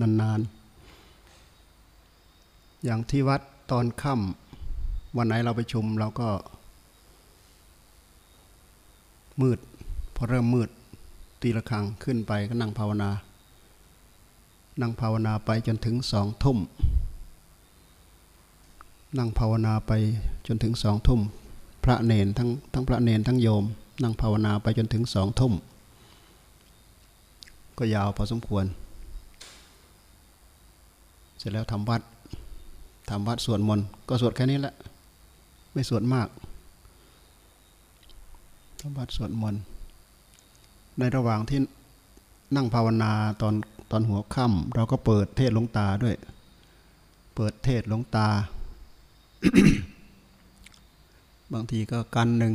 นานๆ อย่างที่วัดตอนค่ำวันไหนเราไปชุมเราก็ มืด พอเริ่มมืด ตีละครังขึ้นไปก็นั่งภาวนา นั่งภาวนาไปจนถึงสองทุ่ม นั่งภาวนาไปจนถึงสองทุ่ม พระเนนทั้งทั้งพระเนนทั้งโยม นั่งภาวนาไปจนถึงสองทุ่ม ก็ยาวพอสมควร เสร็จแล้วทำวัดทำวัดสวดมนต์ก็สวดแค่นี้แหละ ไม่สวดมากทำวัดสวดมนต์ในระหว่างที่นั่งภาวนาตอนตอนหัวค่ำเราก็เปิดเทศลงตาด้วย เปิดเทศลงตา บางทีก็กันหนึ่ง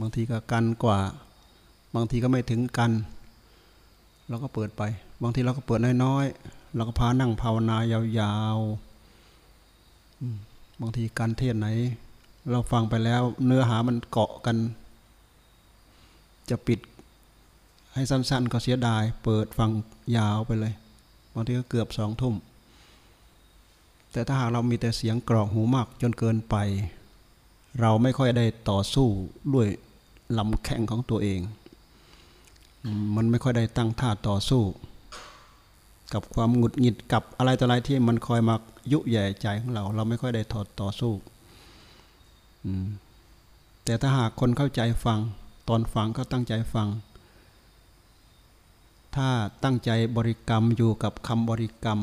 บางทีก็กันกว่า บางทีก็ไม่ถึงกัน เราก็เปิดไป บางทีเราก็เปิดน้อยๆ เราก็พานั่งภาวนายาวๆบางทีการเทศไหน เราฟังไปแล้ว เนื้อหามันเกาะกัน จะปิดให้สั้น ๆ ก็เสียดาย เปิดฟังยาวไปเลย บางทีก็เกือบสองทุ่ม แต่ถ้าหากเรามีแต่เสียงกรอกหูมากจนเกินไป เราไม่ค่อยได้ต่อสู้ด้วยลำแข้งของตัวเอง มันไม่ค่อยได้ตั้งท่าต่อสู้ กับความหงุดหงิดกับอะไรต่ออะไรที่มันคอยมายุแย่ใจของเรา เราไม่ค่อยได้ถอดต่อสู้แต่ถ้าหากคนเข้าใจฟัง ตอนฟังก็ตั้งใจฟัง ถ้าตั้งใจบริกรรมอยู่กับคำบริกรรม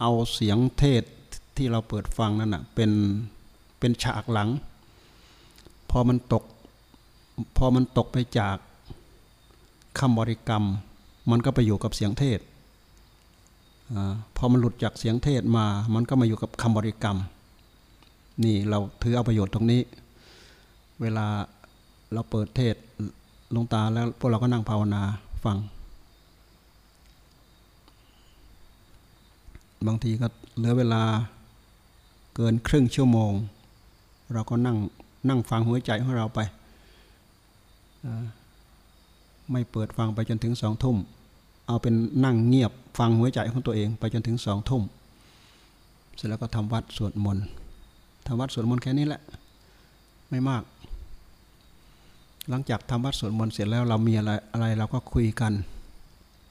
เอาเสียงเทศที่เราเปิดฟังนั่นนะเป็นเป็นฉากหลัง พอมันตก พอมันตกไปจากคำบริกรรม มันก็ไปอยู่กับเสียงเทศ พอมันหลุดจากเสียงเทศมา มันก็มาอยู่กับคำบริกรรม นี่เราถือเอาประโยชน์ตรงนี้ เวลาเราเปิดเทศลงตาแล้วพวกเราก็นั่งภาวนาฟัง บางทีก็เหลือเวลาเกินครึ่งชั่วโมง เราก็นั่งนั่งฟังหัวใจของเราไป ไม่เปิดฟังไปจนถึงสองทุ่ม เอาเป็นนั่งเงียบฟังหัวใจของตัวเองไปจนถึงสองทุ่ม เสร็จแล้วก็ทำวัดสวดมนต์ทำวัดสวดมนต์แค่นี้แหละ ไม่มาก หลังจากทำวัดสวดมนต์เสร็จแล้วเรามีอะไรอะไรเราก็คุยกัน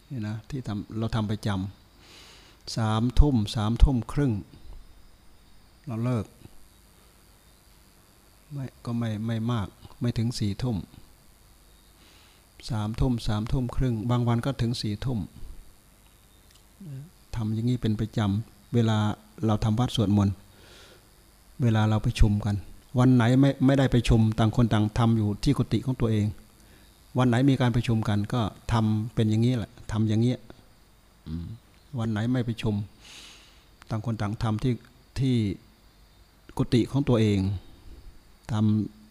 นี่นะที่ทำเราทำประจำสามทุ่มสามทุ่มครึ่ง เราเลิกไม่ก็ไม่ไม่มากไม่ถึงสี่ทุ่ม สามทุ่มสามทุ่มครึ่ง บางวันก็ถึงสี่ทุ่มทำอย่างนี้เป็นประจำเวลาเราทำวัดสวดมนต์เวลาเราไปชุมกัน วันไหนไม่ไม่ได้ไปชุมต่างคนต่างทำอยู่ที่กุฏิของตัวเอง วันไหนมีการประชุมกันก็ทำเป็นอย่างนี้แหละทำอย่างนี้วันไหนไม่ไปชุมต่างคนต่างทำที่ที่กุฏิของตัวเองท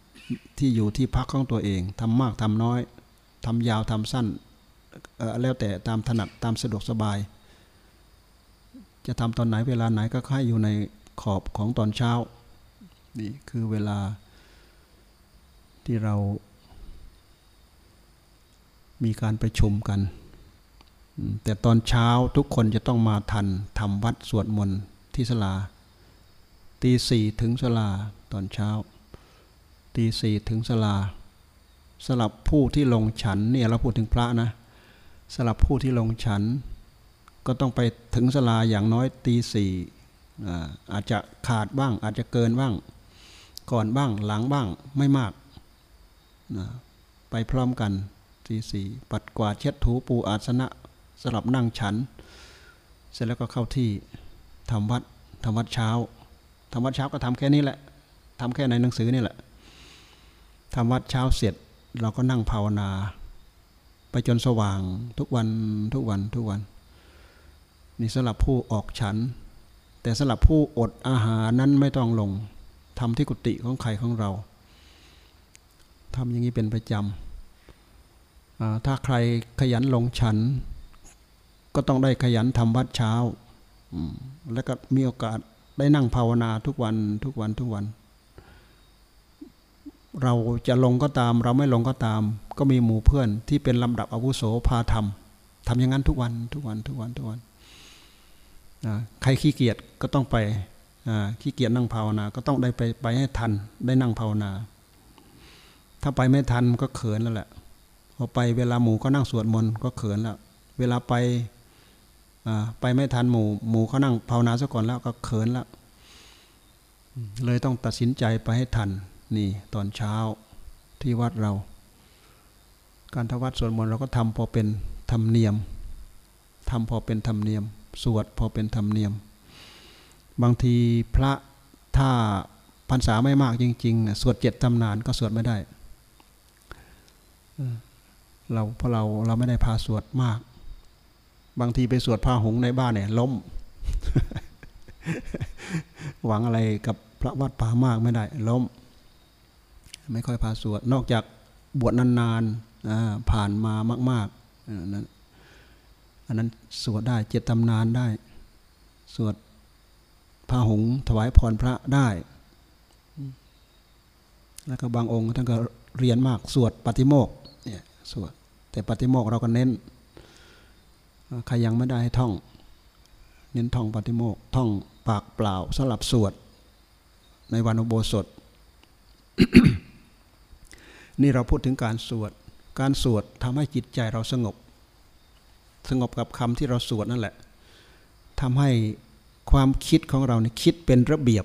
ำที่อยู่ที่พักของตัวเองทำมากทำน้อย ทำยาวทำสั้นแล้วแต่ตามถนัดตามสะดวกสบาย จะทำตอนไหนเวลาไหนก็ให้อยู่ในขอบของตอนเช้า นี่คือเวลาที่เรามีการประชุมกัน แต่ตอนเช้าทุกคนจะต้องมาทันทำวัดสวดมนต์ที่สลาตีสี่ถึงสลาตอนเช้าตีสี่ถึงสลา สลับผู้ที่ลงฉันเนี่ยเราพูดถึงพระนะสลับผู้ที่ลงฉัน ก็ต้องไปถึงสลาอย่างน้อยตีสี่อาจจะขาดบ้าง อาจจะเกินบ้าง ก่อนบ้างหลังบ้างไม่มากนะไปพร้อมกันตีสี่ปัดกวาดเช็ดถูปูอาสนะสลับนั่งฉัน เสร็จแล้วก็เข้าที่ทำวัดทำวัดเช้าทำวัดเช้าก็ทำแค่นี้แหละทำแค่ในหนังสือนี่แหละทำวัดเช้าเสร็จ เราก็นั่งภาวนา ไปจนสว่างทุกวันทุกวันทุกวัน นี่สำหรับผู้ออกฉัน แต่สำหรับผู้อดอาหารนั้นไม่ต้องลงทำที่กุฏิของใครของเราทำอย่างนี้เป็นประจำถ้าใครขยันลงฉัน ก็ต้องได้ขยันทำวัดเช้า แล้วก็มีโอกาสได้นั่งภาวนาทุกวันทุกวันทุกวัน เราจะลงก็ตาม เราไม่ลงก็ตาม ก็มีหมู่เพื่อนที่เป็นลำดับอาวุโสพาทำทำอย่างนั้นทุกวันทุกวันทุกวันทุกวันใครขี้เกียจก็ต้องไปขี้เกียจนั่งภาวนา ก็ต้องได้ไปไปให้ทันได้นั่งภาวนา ถ้าไปไม่ทันก็เขินแล้วแหละพอไปเวลาหมู่ก็นั่งสวดมนต์ก็เขินแล้ว เวลาไปไปไม่ทันหมู่ หมู่เขานั่งภาวนาซะก่อนแล้วก็เขินแล้วเลยต้องตัดสินใจไปให้ทัน นี่ตอนเช้าที่วัดเรา การทวัดสวดมนต์เราก็ทำพอเป็นธรรมเนียมทำพอเป็นธรรมเนียม สวดพอเป็นธรรมเนียม บางทีพระถ้าพรรษาไม่มากจริงๆ สวดเจ็ดตำนานก็สวดไม่ได้เราเพราะเราเราไม่ได้พาสวดมาก บางทีไปสวดพาหงในบ้านเนี่ยล้ม หวังอะไรกับพระวัดป่ามากไม่ได้ล้ม ไม่ค่อยพาสวด นอกจากบวชนานๆผ่านมามากๆนั้นอันนั้นสวดได้เจ็ดตำนานได้ สวดพาหงถวายพรพระได้ แล้วก็บางองค์ท่านก็เรียนมากสวดปฏิโมกเนี่ยสวดแต่ปฏิโมกเราก็เน้นใครยังไม่ได้ให้ท่อง เน้นท่องปฏิโมกท่องปากเปล่าสลับสวดในวันอุโบสถ นี่เราพูดถึงการสวด การสวดทำให้จิตใจเราสงบ สงบกับคำที่เราสวดนั่นแหละทำให้ความคิดของเราเนี่ยคิดเป็นระเบียบ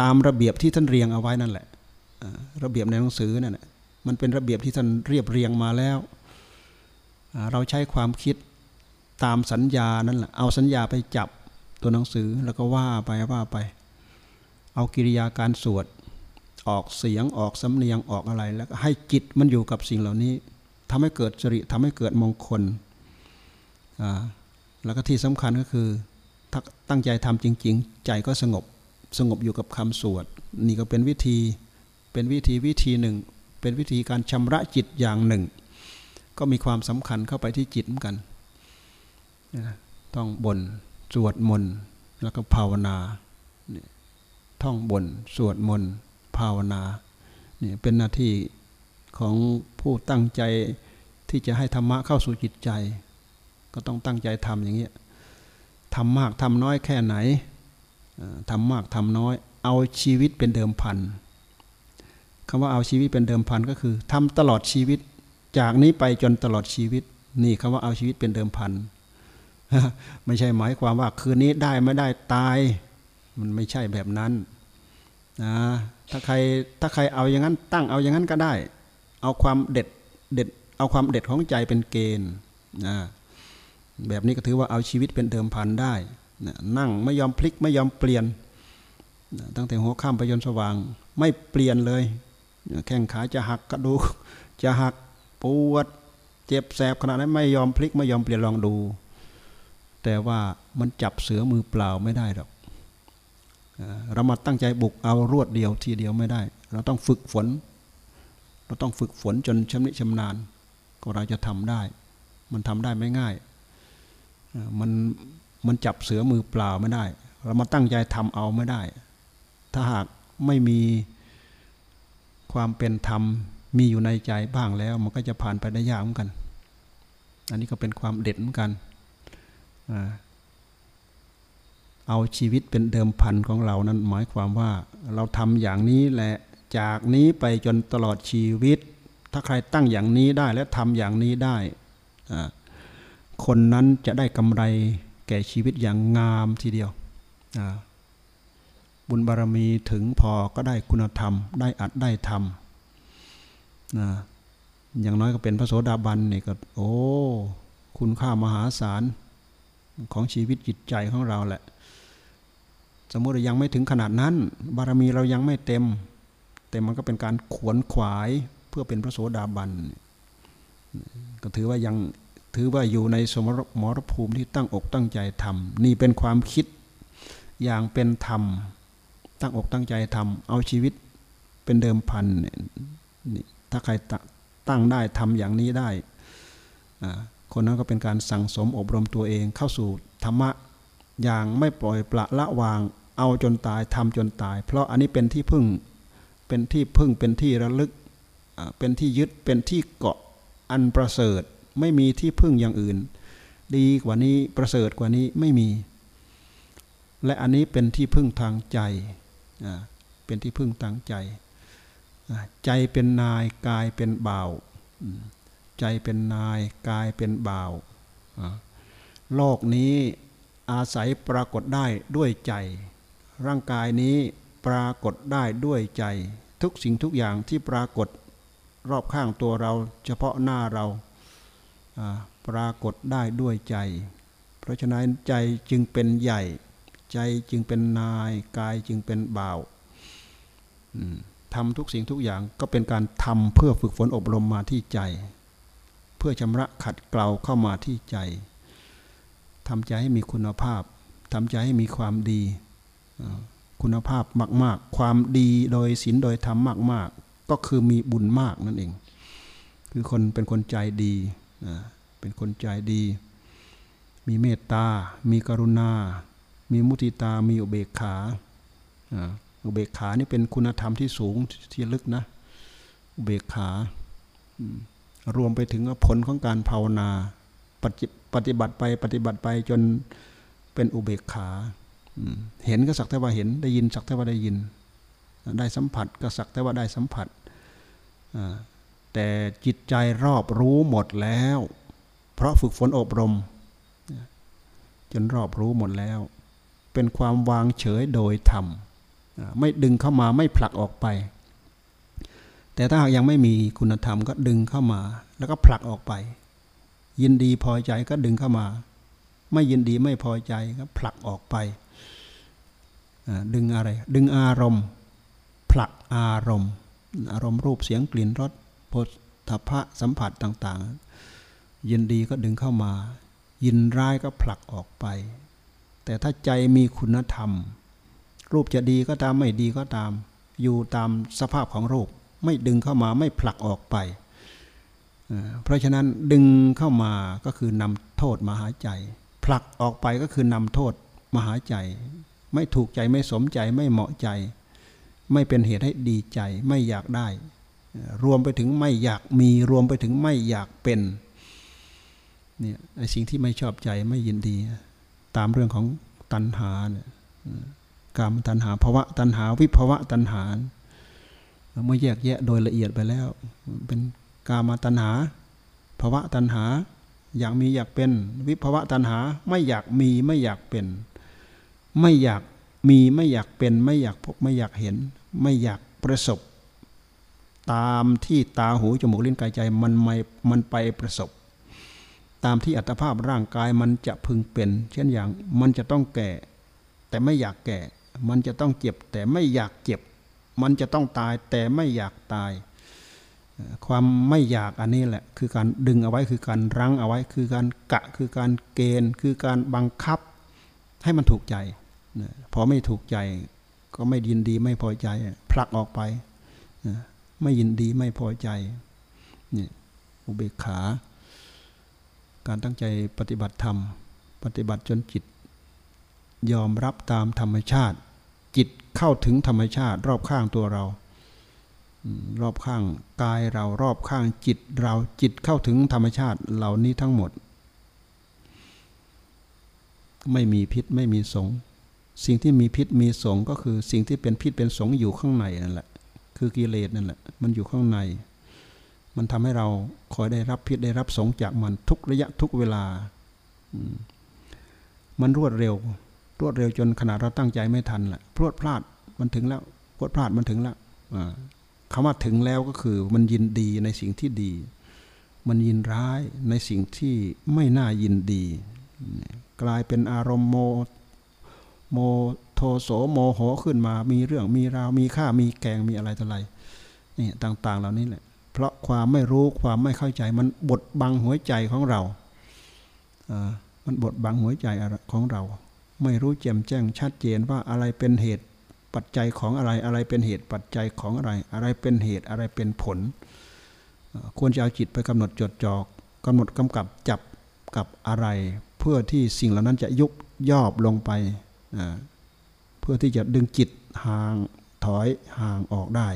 ตามระเบียบที่ท่านเรียงเอาไว้นั่นแหละระเบียบในหนังสือนั่นแหละมันเป็นระเบียบที่ท่านเรียบเรียงมาแล้ว เราใช้ความคิดตามสัญญานั่นแหละเอาสัญญาไปจับตัวหนังสือแล้วก็ว่าไปว่าไป เอากิริยาการสวด ออกเสียงออกสำเนียงออกอะไร แล้วให้จิตมันอยู่กับสิ่งเหล่านี้ทำให้เกิดจริทำให้เกิดมงคลแล้วก็ที่สำคัญก็คือตั้งใจทำจริง ๆ ใจก็สงบสงบอยู่กับคำสวด นี่ก็เป็นวิธีเป็นวิธีวิธีหนึ่ง เป็นวิธีการชำระจิตอย่างหนึ่ง ก็มีความสำคัญเข้าไปที่จิตเหมือนกันต้องบนสวดมนต์แล้วก็ภาวนาท่องบนสวดมนต์ ภาวนาเนี่ยเป็นหน้าที่ของผู้ตั้งใจที่จะให้ธรรมะเข้าสู่จิตใจ ก็ต้องตั้งใจทำอย่างเงี้ยทำมากทำน้อยแค่ไหนทำมากทำน้อย เอาชีวิตเป็นเดิมพันคำว่าเอาชีวิตเป็นเดิมพันก็คือทำตลอดชีวิต จากนี้ไปจนตลอดชีวิต นี่คำว่าเอาชีวิตเป็นเดิมพันไม่ใช่หมายความว่าคืนนี้ได้ไม่ได้ตาย มันไม่ใช่แบบนั้น นะถ้าใครถ้าใครเอาอย่างนั้นตั้งเอาอย่างนั้นก็ได้ เอาความเด็ดเด็ดเอาความเด็ดของใจเป็นเกณฑ์นะแบบนี้ก็ถือว่าเอาชีวิตเป็นเดิมพันได้นะนั่งไม่ยอมพลิกไม่ยอมเปลี่ยนนะตั้งแต่หัวค่ำไปจนสว่าง ไม่เปลี่ยนเลยแข้งขาจะหักกระดูกจะหักปวด เจ็บแสบขนาดนั้นไม่ยอมพลิกไม่ยอมเปลี่ยนลองดู แต่ว่ามันจับเสือมือเปล่าไม่ได้หรอก เรามาตั้งใจบุกเอารวดเดียวทีเดียวไม่ได้ เราต้องฝึกฝน เราต้องฝึกฝนจนชำนิชำนาญ ก็เราจะทำได้ มันทำได้ไม่ง่าย มันมันจับเสือมือเปล่าไม่ได้ เรามาตั้งใจทำเอาไม่ได้ ถ้าหากไม่มีความเป็นธรรมมีอยู่ในใจบ้างแล้ว มันก็จะผ่านไปได้ยากเหมือนกัน อันนี้ก็เป็นความเด็ดเหมือนกัน เอาชีวิตเป็นเดิมพันของเรานั้นหมายความว่าเราทำอย่างนี้แหละจากนี้ไปจนตลอดชีวิต ถ้าใครตั้งอย่างนี้ได้และทำอย่างนี้ได้ คนนั้นจะได้กำไรแก่ชีวิตอย่างงามทีเดียว บุญบารมีถึงพอก็ได้คุณธรรม ได้อัดได้ทำอย่างน้อยก็เป็นพระโสดาบันนี่ก็โอ้ คุณค่ามหาศาลของชีวิตจิตใจของเราแหละ สมมติเรายังไม่ถึงขนาดนั้น บารมีเรายังไม่เต็ม แต่มันก็เป็นการขวนขวายเพื่อเป็นพระโสดาบันก็ถือว่ายังถือว่าอยู่ในสมรภูมิที่ตั้งอกตั้งใจทำนี่เป็นความคิดอย่างเป็นธรรม ตั้งอกตั้งใจทำเอาชีวิตเป็นเดิมพันนี่ถ้าใครตั้งได้ทำอย่างนี้ได้คนนั้นก็เป็นการสั่งสมอบรมตัวเองเข้าสู่ธรรมะ อย่างไม่ปล่อยปละละวาง เอาจนตายทำจนตาย เพราะอันนี้เป็นที่พึ่ง เป็นที่พึ่งเป็นที่ระลึก เป็นที่ยึดเป็นที่เกาะอันประเสริฐ ไม่มีที่พึ่งอย่างอื่น ดีกว่านี้ประเสริฐกว่านี้ไม่มี และอันนี้เป็นที่พึ่งทางใจเป็นที่พึ่งทางใจ ใจเป็นนายกายเป็นบ่าวใจเป็นนายกายเป็นบ่าวโลกนี้ อาศัยปรากฏได้ด้วยใจ ร่างกายนี้ปรากฏได้ด้วยใจ ทุกสิ่งทุกอย่างที่ปรากฏรอบข้างตัวเราเฉพาะหน้าเราปรากฏได้ด้วยใจ เพราะฉะนั้นใจจึงเป็นใหญ่ ใจจึงเป็นนายกายจึงเป็นบ่าวทำทุกสิ่งทุกอย่างก็เป็นการทำเพื่อฝึกฝนอบรมมาที่ใจ เพื่อชำระขัดเกลาเข้ามาที่ใจ ทำใจให้มีคุณภาพทำใจให้มีความดี คุณภาพมาก ๆ ความดีโดยศีลโดยธรรมมาก ๆ ก็คือมีบุญมากนั่นเอง คือคนเป็นคนใจดี เป็นคนใจดี มีเมตตา มีกรุณา มีมุติตา มีอุเบกขาอุเบกขานี่เป็นคุณธรรมที่สูงที่ลึกนะ อุเบกขารวมไปถึงผลของการภาวนา ปฏิบัติไปปฏิบัติไปจนเป็นอุเบกขาเห็นก็สักแต่ว่าเห็นได้ยินสักแต่ว่าได้ยิน ได้สัมผัสก็สักแต่ว่าได้สัมผัสแต่จิตใจรอบรู้หมดแล้ว เพราะฝึกฝนอบรม จนรอบรู้หมดแล้ว เป็นความวางเฉยโดยธรรมไม่ดึงเข้ามาไม่ผลักออกไป แต่ถ้าหากยังไม่มีคุณธรรมก็ดึงเข้ามา แล้วก็ผลักออกไป ยินดีพอใจก็ดึงเข้ามา ไม่ยินดีไม่พอใจก็ผลักออกไป ดึงอะไร ดึงอารมณ์ ผลักอารมณ์ อารมณ์รูปเสียงกลิ่นรสโพธพะสัมผัสต่าง ๆ ยินดีก็ดึงเข้ามา ยินร้ายก็ผลักออกไป แต่ถ้าใจมีคุณธรรม รูปจะดีก็ตามไม่ดีก็ตาม อยู่ตามสภาพของรูป ไม่ดึงเข้ามาไม่ผลักออกไป เพราะฉะนั้นดึงเข้ามาก็คือนำโทษมาหาใจ ผลักออกไปก็คือนำโทษมาหาใจ ไม่ถูกใจไม่สมใจไม่เหมาะใจ ไม่เป็นเหตุให้ดีใจไม่อยากได้ รวมไปถึงไม่อยากมีรวมไปถึงไม่อยากเป็นเนี่ยไอ้สิ่งที่ไม่ชอบใจไม่ยินดี ตามเรื่องของตัณหาเนี่ยกามตัณหาภาวะตัณหาวิภาวะตัณหาเมื่อแยกแยะโดยละเอียดไปแล้วเป็น กามตัณหาภาวะตัณหา อยากมีอยากเป็น วิภาวะตัณหาไม่อยากมีไม่อยากเป็น ไม่อยากมีไม่อยากเป็น ไม่อยากพบไม่อยากเห็น ไม่อยากประสบ ตามที่ตาหูจมูกลิ้นกายใจมันไม่มันไปประสบ ตามที่อัตภาพร่างกายมันจะพึงเป็น เช่นอย่างมันจะต้องแก่ แต่ไม่อยากแก่ มันจะต้องเจ็บ แต่ไม่อยากเจ็บ มันจะต้องตายแต่ไม่อยากตาย ความไม่อยากอันนี้แหละ คือการดึงเอาไว้คือการรั้งเอาไว้ คือการกะคือการเกณฑ์ คือการบังคับให้มันถูกใจพอไม่ถูกใจก็ไม่ยินดีไม่พอใจผลักออกไปไม่ยินดีไม่พอใจนี่อุเบกขา การตั้งใจปฏิบัติธรรม ปฏิบัติจนจิต ยอมรับตามธรรมชาติ จิตเข้าถึงธรรมชาติรอบข้างตัวเรา รอบข้างกายเรารอบข้างจิตเราจิตเข้าถึงธรรมชาติเหล่านี้ทั้งหมด ไม่มีพิษไม่มีสงสิ่งที่มีพิษมีสงก็คือสิ่งที่เป็นพิษเป็นสงอยู่ข้างในนั่นแหละ คือกิเลสนั่นแหละ มันอยู่ข้างใน มันทำให้เราคอยได้รับพิษได้รับสงจากมันทุกระยะทุกเวลา มันรวดเร็ว รวดเร็วจนขนาดเราตั้งใจไม่ทันแหละพรวดพลาดมันถึงแล้วพรวดพลาดมันถึงแล้ว คำว่าถึงแล้วก็คือมันยินดีในสิ่งที่ดี มันยินร้ายในสิ่งที่ไม่น่ายินดี กลายเป็นอารมณ์โมโมโทโสโมโหขึ้นมา มีเรื่องมีราวมีค่ามีแกงมีอะไรต่ออะไรนี่ต่างๆ เหล่านี้แหละ เพราะความไม่รู้ความไม่เข้าใจมันบดบังหัวใจของเราอ่ามันบดบังหัวใจของเรา ไม่รู้แจ่มแจ้งชัดเจนว่าอะไรเป็นเหตุ ปัจจัยของอะไรอะไรเป็นเหตุปัจจัยของอะไร อะไรเป็นเหตุอะไรเป็นผล ควรจะเอาจิตไปกำหนดจดจอกกำหนดกำกับจับกับอะไร เพื่อที่สิ่งเหล่านั้นจะยุบย่อบลงไป เพื่อที่จะดึงจิตห่างถอยห่างออกได้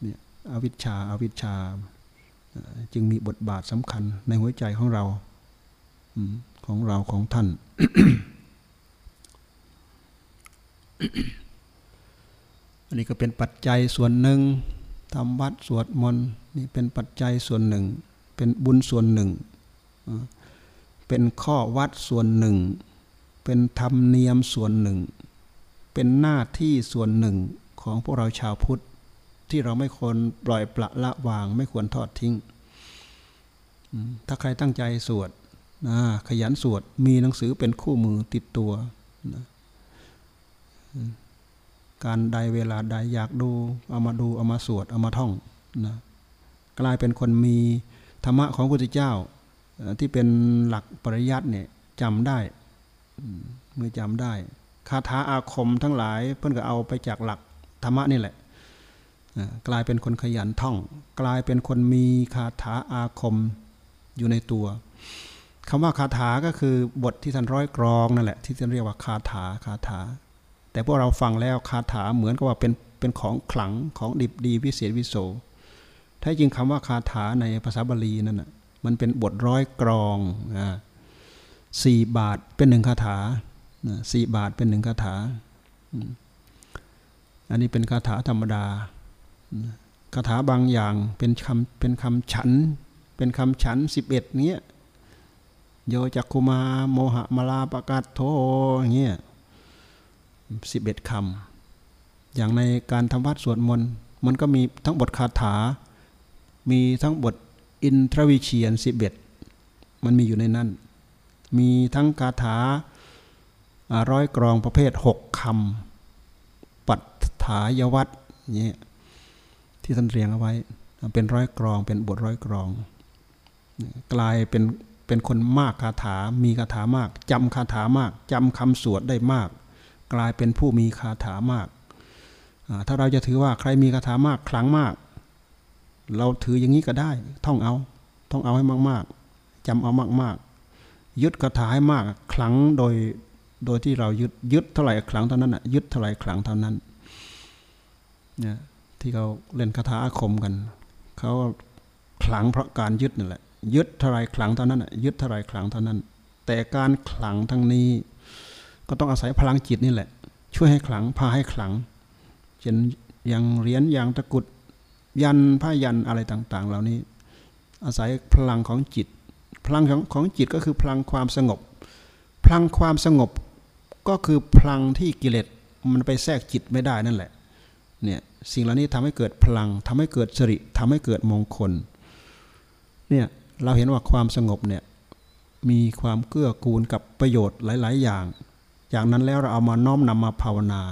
เนี่ยอวิชชาอาวิชชาจึงมีบทบาทสำคัญในหัวใจของเราของเราของท่าน อันนี้ก็เป็นปัจจัยส่วนหนึ่งทำวัดสวดมนต์นี่เป็นปัจจัยส่วนหนึ่ง เป็นบุญส่วนหนึ่ง เป็นข้อวัดส่วนหนึ่ง เป็นธรรมเนียมส่วนหนึ่ง เป็นหน้าที่ส่วนหนึ่งของพวกเราชาวพุทธ ที่เราไม่ควรปล่อยปละละวางไม่ควรทอดทิ้ง ถ้าใครตั้งใจสวดนะขยันสวดมีหนังสือเป็นคู่มือติดตัวนะ การใดเวลาใดอยากดูเอามาดูเอามาสวดเอามาท่องนะกลายเป็นคนมีธรรมะของพระพุทธเจ้าที่เป็นหลักปริยัติเนี่ยจำได้เมื่อจำได้คาถาอาคมทั้งหลายเพื่อนก็เอาไปจากหลักธรรมะนี่แหละกลายเป็นคนขยันท่อง กลายเป็นคนมีคาถาอาคมอยู่ในตัวคำว่าคาถาก็คือบทที่ท่านร้อยกรองนั่นแหละที่ท่านเรียกว่าคาถาคาถา แต่พวกเราฟังแล้วคาถาเหมือนกับว่าเป็นเป็นของขลังของดิบดีวิเศษวิโสแท้จริงคำว่าคาถาในภาษาบาลีนั่นน่ะมันเป็นบทร้อยกรองอ่าสี่บาทเป็นหนึ่งคาถาสี่บาทเป็นหนึ่งคาถา อันนี้เป็นคาถาธรรมดา คาถาบางอย่างเป็นคำเป็นคำฉัน เป็นคำฉันสิบเอ็ดเนี้ยโยจักคุมาโมหะมาลาปกาศโทเงี้ย สิบเอ็ดคำอย่างในการทำวัดสวดมนต์มันก็มีทั้งบทคาถา มีทั้งบทอินทรวิเชียนสิบเอ็ดมันมีอยู่ในนั้น มีทั้งคาถาร้อยกรองประเภทหกคำปัตถายวัตเนี่ยที่ท่านเรียงเอาไว้ เป็นร้อยกรองเป็นบทร้อยกรอง กลายเป็นเป็นคนมากคาถา มีคาถามากจำคาถามากจำคำสวดได้มาก กลายเป็นผู้มีคาถามาก ถ้าเราจะถือว่าใครมีคาถามากครั้งมาก เราถืออย่างนี้ก็ได้ ท่องเอา ท่องเอาให้มากๆจำเอามากๆ ยึดคาถาให้มากครั้งโดย โดยที่เรายึด ยึดเท่าไหร่ครั้งเท่านั้นอะ ยึดเท่าไหร่ครั้งเท่านั้นเนี่ยที่เขาเล่นคาถาอาคมกัน เขาคลังเพราะการยึดนั่นแหละ ยึดเท่าไรขลังเท่านั้นยึดเท่าไรขลังเท่านั้น แต่การขลังทั้งนี้ ก็ต้องอาศัยพลังจิตนี่แหละ ช่วยให้ขลังพาให้ขลังเช่นอย่างเหรียญอย่างตะกุดยันผ้ายันอะไรต่าง ๆ เหล่านี้ อาศัยพลังของจิต พลังของของจิตก็คือพลังความสงบ พลังความสงบก็คือพลังที่กิเลสมันไปแทรกจิตไม่ได้นั่นแหละเนี่ยสิ่งเหล่านี้ทำให้เกิดพลังทำให้เกิดสิริทำให้เกิดมงคลเนี่ยเราเห็นว่าความสงบเนี่ยมีความเกื้อกูลกับประโยชน์หลาย ๆ อย่าง จากนั้นแล้วเราเอามาน้อมนำมาภาวนา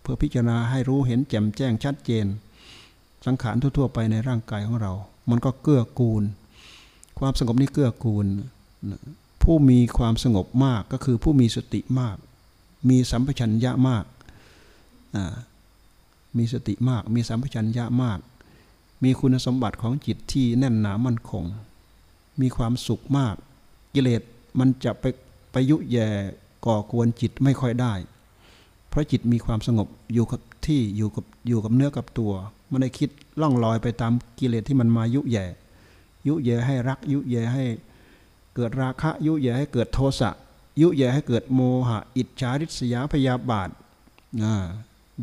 เพื่อพิจารณาให้รู้เห็นแจ่มแจ้งชัดเจน สังขารทั่ว ๆ ไปในร่างกายของเรา มันก็เกื้อกูล ความสงบนี่เกื้อกูล ผู้มีความสงบมากก็คือผู้มีสติมาก มีสัมปชัญญะมาก มีสติมาก มีสัมปชัญญะมาก มีคุณสมบัติของจิตที่แน่นหนามั่นคง มีความสุขมาก กิเลสมันจะไปไปยุแย่ ก่อกวนจิตไม่ค่อยได้ เพราะจิตมีความสงบอยู่กับที่อยู่กับอยู่กับเนื้อกับตัวไม่ได้คิดล่องลอยไปตามกิเลสที่มันมายุแย่ ยุแย่ให้รัก ยุแย่ให้เกิดราคะ ยุแย่ให้เกิดโทสะยุแย่ให้เกิดโมหะ อิจฉาริษยาพยาบาท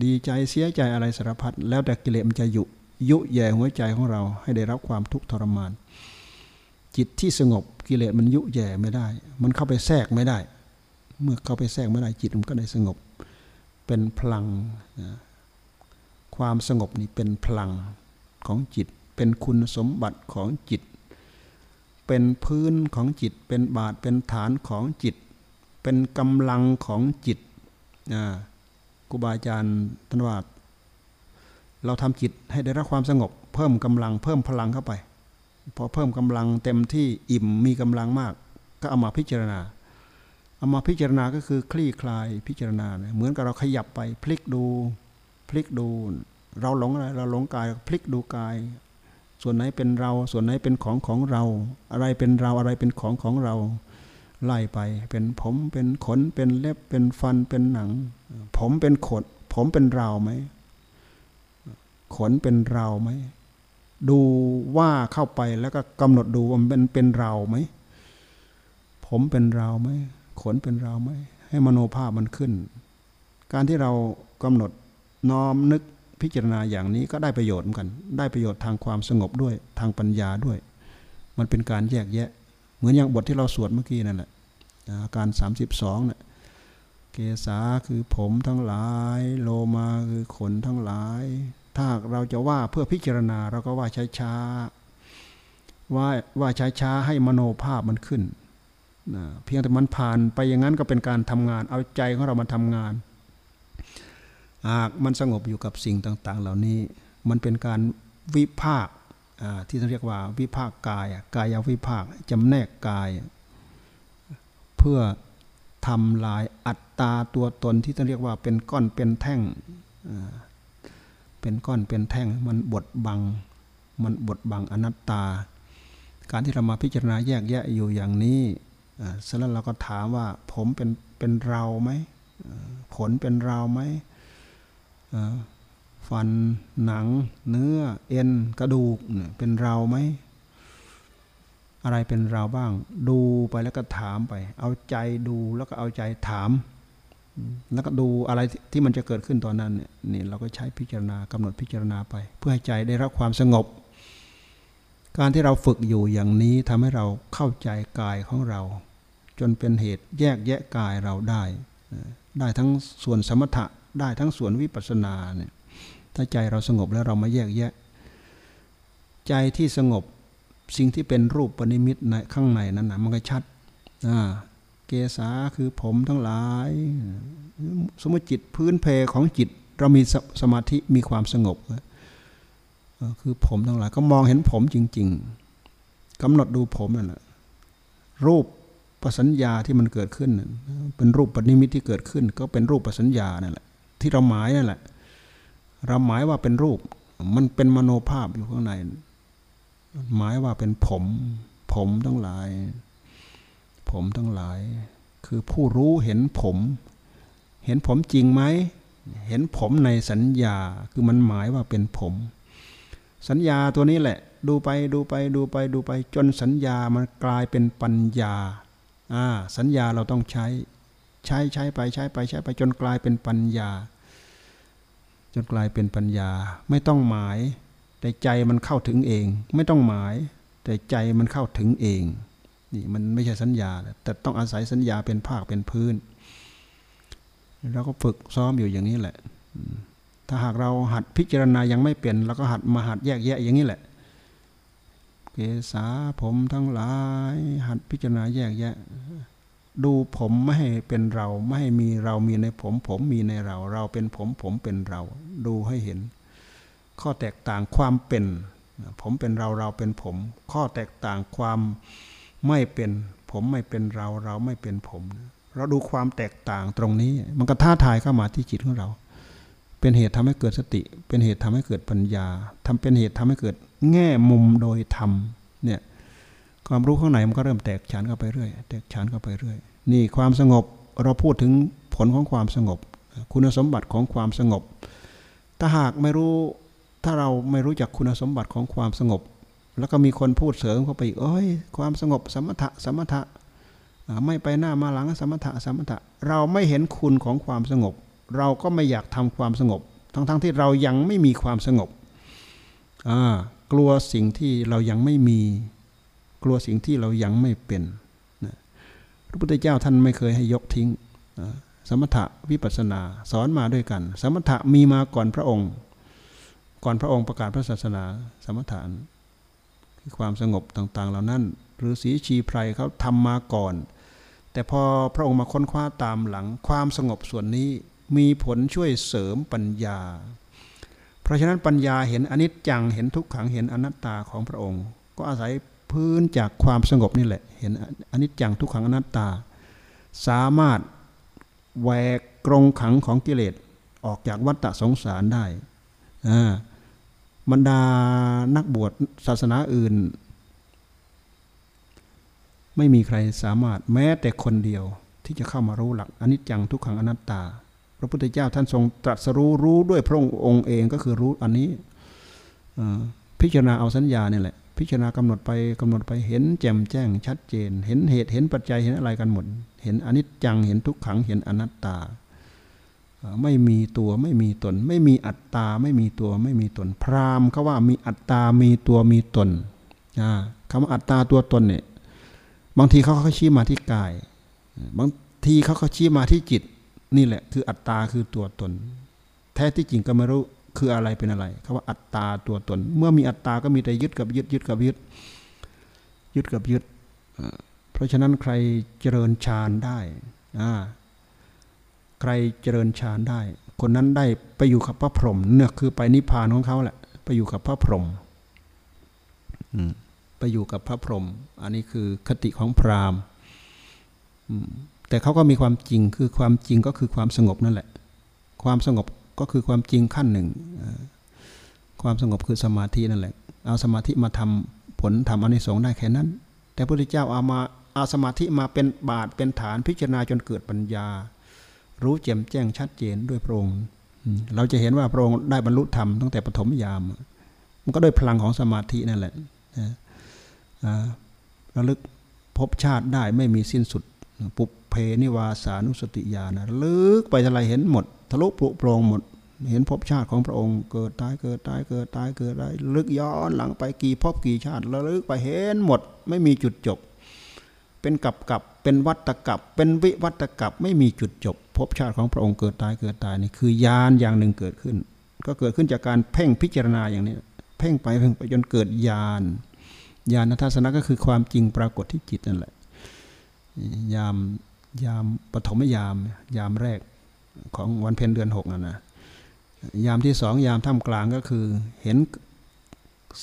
ดีใจเสียใจอะไรสารพัดแล้วแต่กิเลสมันจะยุยุแย่หัวใจของเราให้ได้รับความทุกข์ทรมาน จิตที่สงบกิเลสมันยุแย่ไม่ได้ มันเข้าไปแทรกไม่ได้ เมื่อเข้าไปแทรกไม่ได้จิตมันก็ได้สงบ เป็นพลังความสงบนี่เป็นพลังของจิต เป็นคุณสมบัติของจิต เป็นพื้นของจิต เป็นบาทเป็นฐานของจิต เป็นกำลังของจิตครูบาอาจารย์ท่านว่าเราทำจิตให้ได้รับความสงบ เพิ่มกำลังเพิ่มพลังเข้าไป พอเพิ่มกำลังเต็มที่อิ่มมีกำลังมาก ก็เอามาพิจารณา เอามาพิจารณาก็คือคลี่คลายพิจารณาเหมือนกับเราขยับไปพลิกดู พลิกดู เราหลงอะไรเราหลงกายพลิกดูกาย ส่วนไหนเป็นเรา ส่วนไหนเป็นของของเรา อะไรเป็นเราอะไรเป็นของของเรา ไล่ไป เป็นผมเป็นขนเป็นเล็บเป็นฟันเป็นหนัง ผมเป็นขนผมเป็นเราไหมขนเป็นเราไหมดูว่าเข้าไปแล้วก็กำหนดดูว่ามันเป็นเราไหมผมเป็นเราไหม ขนเป็นเราไหมให้มโนภาพมันขึ้น การที่เรากำหนดน้อมนึกพิจารณาอย่างนี้ก็ได้ประโยชน์เหมือนกัน ได้ประโยชน์ทางความสงบด้วยทางปัญญาด้วย มันเป็นการแยกแยะ เหมือนอย่างบทที่เราสวดเมื่อกี้นั่นแหละอาการ 32เนี่ยเกษาคือผมทั้งหลาย โลมาคือขนทั้งหลาย ถ้าเราจะว่าเพื่อพิจารณาเราก็ว่าช้าๆว่าว่าช้าๆให้มโนภาพมันขึ้น นะเพียงแต่มันผ่านไปอย่างนั้นก็เป็นการทำงาน เอาใจของเรามาทำงานหากมันสงบอยู่กับสิ่งต่าง ๆ เหล่านี้มันเป็นการวิภาคที่เรียกว่าวิภาคกายกายวิภาคจำแนกกาย เพื่อทำลายอัตตาตัวตนที่ต้องเรียกว่าเป็นก้อนเป็นแท่งเป็นก้อนเป็นแท่งมันบดบังมันบดบังอนัตตา การที่เรามาพิจารณาแยกแยะอยู่อย่างนี้ เสร็จแล้วเราก็ถามว่าผมเป็นเป็นเราไหมผลเป็นเราไหมฟันหนัง เนื้อเอ็นกระดูกเป็นเราไหมอะไรเป็นเราบ้าง ดูไปแล้วก็ถามไป เอาใจดูแล้วก็เอาใจถาม แล้วก็ดูอะไรที่มันจะเกิดขึ้นตอนนั้นเนี่ยนี่เราก็ใช้พิจารณากำหนดพิจารณาไป เพื่อให้ใจได้รับความสงบ การที่เราฝึกอยู่อย่างนี้ทำให้เราเข้าใจกายของเรา จนเป็นเหตุแยกแยะกายเราได้ ได้ทั้งส่วนสมถะได้ทั้งส่วนวิปัสสนาเนี่ยถ้าใจเราสงบแล้วเรามาแยกแยะ ใจที่สงบสิ่งที่เป็นรูปปณิมิตในข้างในนั้นนะมันก็ชัดเกษาคือผมทั้งหลาย สมมติจิตพื้นเพของจิตเรามีสสมาธิมีความสงบ คือผมทั้งหลายก็มองเห็นผมจริง ๆกำหนดดูผมนั่นแหละรูปประสัญญาที่มันเกิดขึ้น เป็นรูปปณิมิตที่เกิดขึ้น ก็เป็นรูปประสัญญานั่นแหละที่เราหมายนั่นแหละเราหมายว่าเป็นรูป มันเป็นมโนภาพอยู่ข้างใน หมายว่าเป็นผม ผมทั้งหลาย ผมทั้งหลาย คือผู้รู้เห็นผม เห็นผมจริงไหม เห็นผมในสัญญา คือมันหมายว่าเป็นผม สัญญาตัวนี้แหละ ดูไปดูไปดูไปดูไปจนสัญญามันกลายเป็นปัญญาอ่าสัญญาเราต้องใช้ ใช้ใช้ไปใช้ไปใช้ไปจนกลายเป็นปัญญา จนกลายเป็นปัญญา ไม่ต้องหมาย แต่ใจมันเข้าถึงเอง ไม่ต้องหมาย แต่ใจมันเข้าถึงเองนี่มันไม่ใช่สัญญา แต่ต้องอาศัยสัญญาเป็นภาคเป็นพื้นเราก็ฝึกซ้อมอยู่อย่างนี้แหละ ถ้าหากเราหัดพิจารณายังไม่เปลี่ยนเราก็หัดมาหัดแยกแยะอย่างนี้แหละ เกษาผมทั้งหลาย หัดพิจารณาแยกแยะ ดูผมไม่ให้เป็นเราไม่ให้มีเรามีในผม ผมมีในเรา เราเป็นผมผมเป็นเรา ดูให้เห็น ข้อแตกต่างความเป็น ผมเป็นเราเราเป็นผม ข้อแตกต่างความไม่เป็น ผมไม่เป็นเราเราไม่เป็นผม เราดูความแตกต่างตรงนี้ มันก็ท้าทายเข้ามาที่จิตของเรา เป็นเหตุทำให้เกิดสติ เป็นเหตุทำให้เกิดปัญญาทำเป็นเหตุทำให้เกิดแง่มุมโดยธรรมเนี่ยความรู้ข้างในมันก็เริ่มแตกฉานเข้าไปเรื่อย แตกฉานเข้าไปเรื่อย นี่ความสงบเราพูดถึงผลของความสงบ คุณสมบัติของความสงบ ถ้าหากไม่รู้ถ้าเราไม่รู้จักคุณสมบัติของความสงบ แล้วก็มีคนพูดเสริมเข้าไปอีกเอ้ยความสงบสมถะสมถะไม่ไปหน้ามาหลังสมถะสมถะ เราไม่เห็นคุณของความสงบ เราก็ไม่อยากทำความสงบ ทั้งๆทที่เรายังไม่มีความสงบกลัวสิ่งที่เรายังไม่มี กลัวสิ่งที่เรายังไม่เป็นพระพุทธเจ้าท่านไม่เคยให้ยกทิ้งสมถะวิปัสนาสอนมาด้วยกัน สมถะมีมาก่อนพระองค์ ก่อนพระองค์ประกาศพระศาสนา สมถานคือความสงบต่าง ๆ เหล่านั้น หรือสีชีไพรเขาทำมาก่อน แต่พอพระองค์มาค้นคว้าตามหลังความสงบส่วนนี้ มีผลช่วยเสริมปัญญา เพราะฉะนั้นปัญญาเห็นอนิจจังเห็นทุกขังเห็นอนัตตาของพระองค์ ก็อาศัยพื้นจากความสงบนี่แหละ เห็นอนิจจังทุกขังอนัตตา สามารถแหวกกรงขังของกิเลสออกจากวัฏฏะสงสารได้บรรดานักบวชศาสนาอื่น ไม่มีใครสามารถแม้แต่คนเดียวที่จะเข้ามารู้หลักอนิจจังทุกขังอนัตตา ระพุทธเจ้าท่านทรงตรัสรู้รู้ด้วยพระองค์เองก็คือรู้อันนี้พิจารณาเอาสัญญาเนี่ยแหละพิจารณากำหนดไปกำหนดไปเห็นแจ่มแจ้งชัดเจน เห็นเหตุเห็นปัจจัยเห็นอะไรกันหมด เห็นอนิจจังเห็นทุกขังเห็นอนัตตา ไม่มีตัวไม่มีตน ไม่มีอัตตาไม่มีตัวไม่มีตน พราหมณ์เขาว่ามีอัตตามีตัวมีตนคำว่าอัตตาตัวตนเนี่ยบางทีเขาเขาชี้มาที่กาย บางทีเขาเขาชี้มาที่จิต นี่แหละคืออัตตาคือตัวตน แท้ที่จริงก็ไม่รู้คืออะไรเป็นอะไรคาว่าอัตตาตัวตน เมื่อมีอัตตาก็มีแต่ยึดกับยึดยึดกับยึด ยึดกับยึด เพราะฉะนั้นใครเจริญฌานได้ใครเจริญฌานได้ คนนั้นได้ไปอยู่กับพระพรหมเนี่ยคือไปนิพพานของเขาแหละไปอยู่กับพระพรหมไปอยู่กับพระพรหมอันนี้คือคติของพราหมณ์ แต่เขาก็มีความจริงคือความจริงก็คือความสงบนั่นแหละ ความสงบก็คือความจริงขั้นหนึ่ง ความสงบคือสมาธินั่นแหละ เอาสมาธิมาทำผลทำอนิสงส์ได้แค่นั้น แต่พระพุทธเจ้าเอามาเอาสมาธิมาเป็นบาทเป็นฐานพิจารณาจนเกิดปัญญา รู้แจ่มแจ้งชัดเจนด้วยพระองค์เราจะเห็นว่าพระองค์ได้บรรลุธรรมตั้งแต่ปฐมยาม มันก็ด้วยพลังของสมาธินั่นแหละระลึกพบชาติได้ไม่มีสิ้นสุด ปุเพนิวาสานุสติญาณลึกไปทลายเห็นหมด ทะลุปลุโปรงหมด เห็นภพชาติของพระองค์ เกิดตายเกิดตายเกิดตายเกิดตายลึกย้อนหลังไปกี่ภพกี่ชาติระลึกไปเห็นหมด ไม่มีจุดจบ เป็นกับกับเป็นวัตกับเป็นวิวัตกับไม่มีจุดจบภพชาติของพระองค์เกิดตายเกิดตายนี่คือยานอย่างหนึ่งเกิดขึ้น ก็เกิดขึ้นจากการเพ่งพิจารณาอย่างนี้เพ่งไปเพ่งไปจนเกิดญาณญาณทัศนะก็คือความจริงปรากฏที่จิตนั่นแหละ ยามยามปฐมยาม ยามแรกของวันเพ็ญเดือนหกนั่นะยามที่สองยามท่ามกลางก็คือ เห็น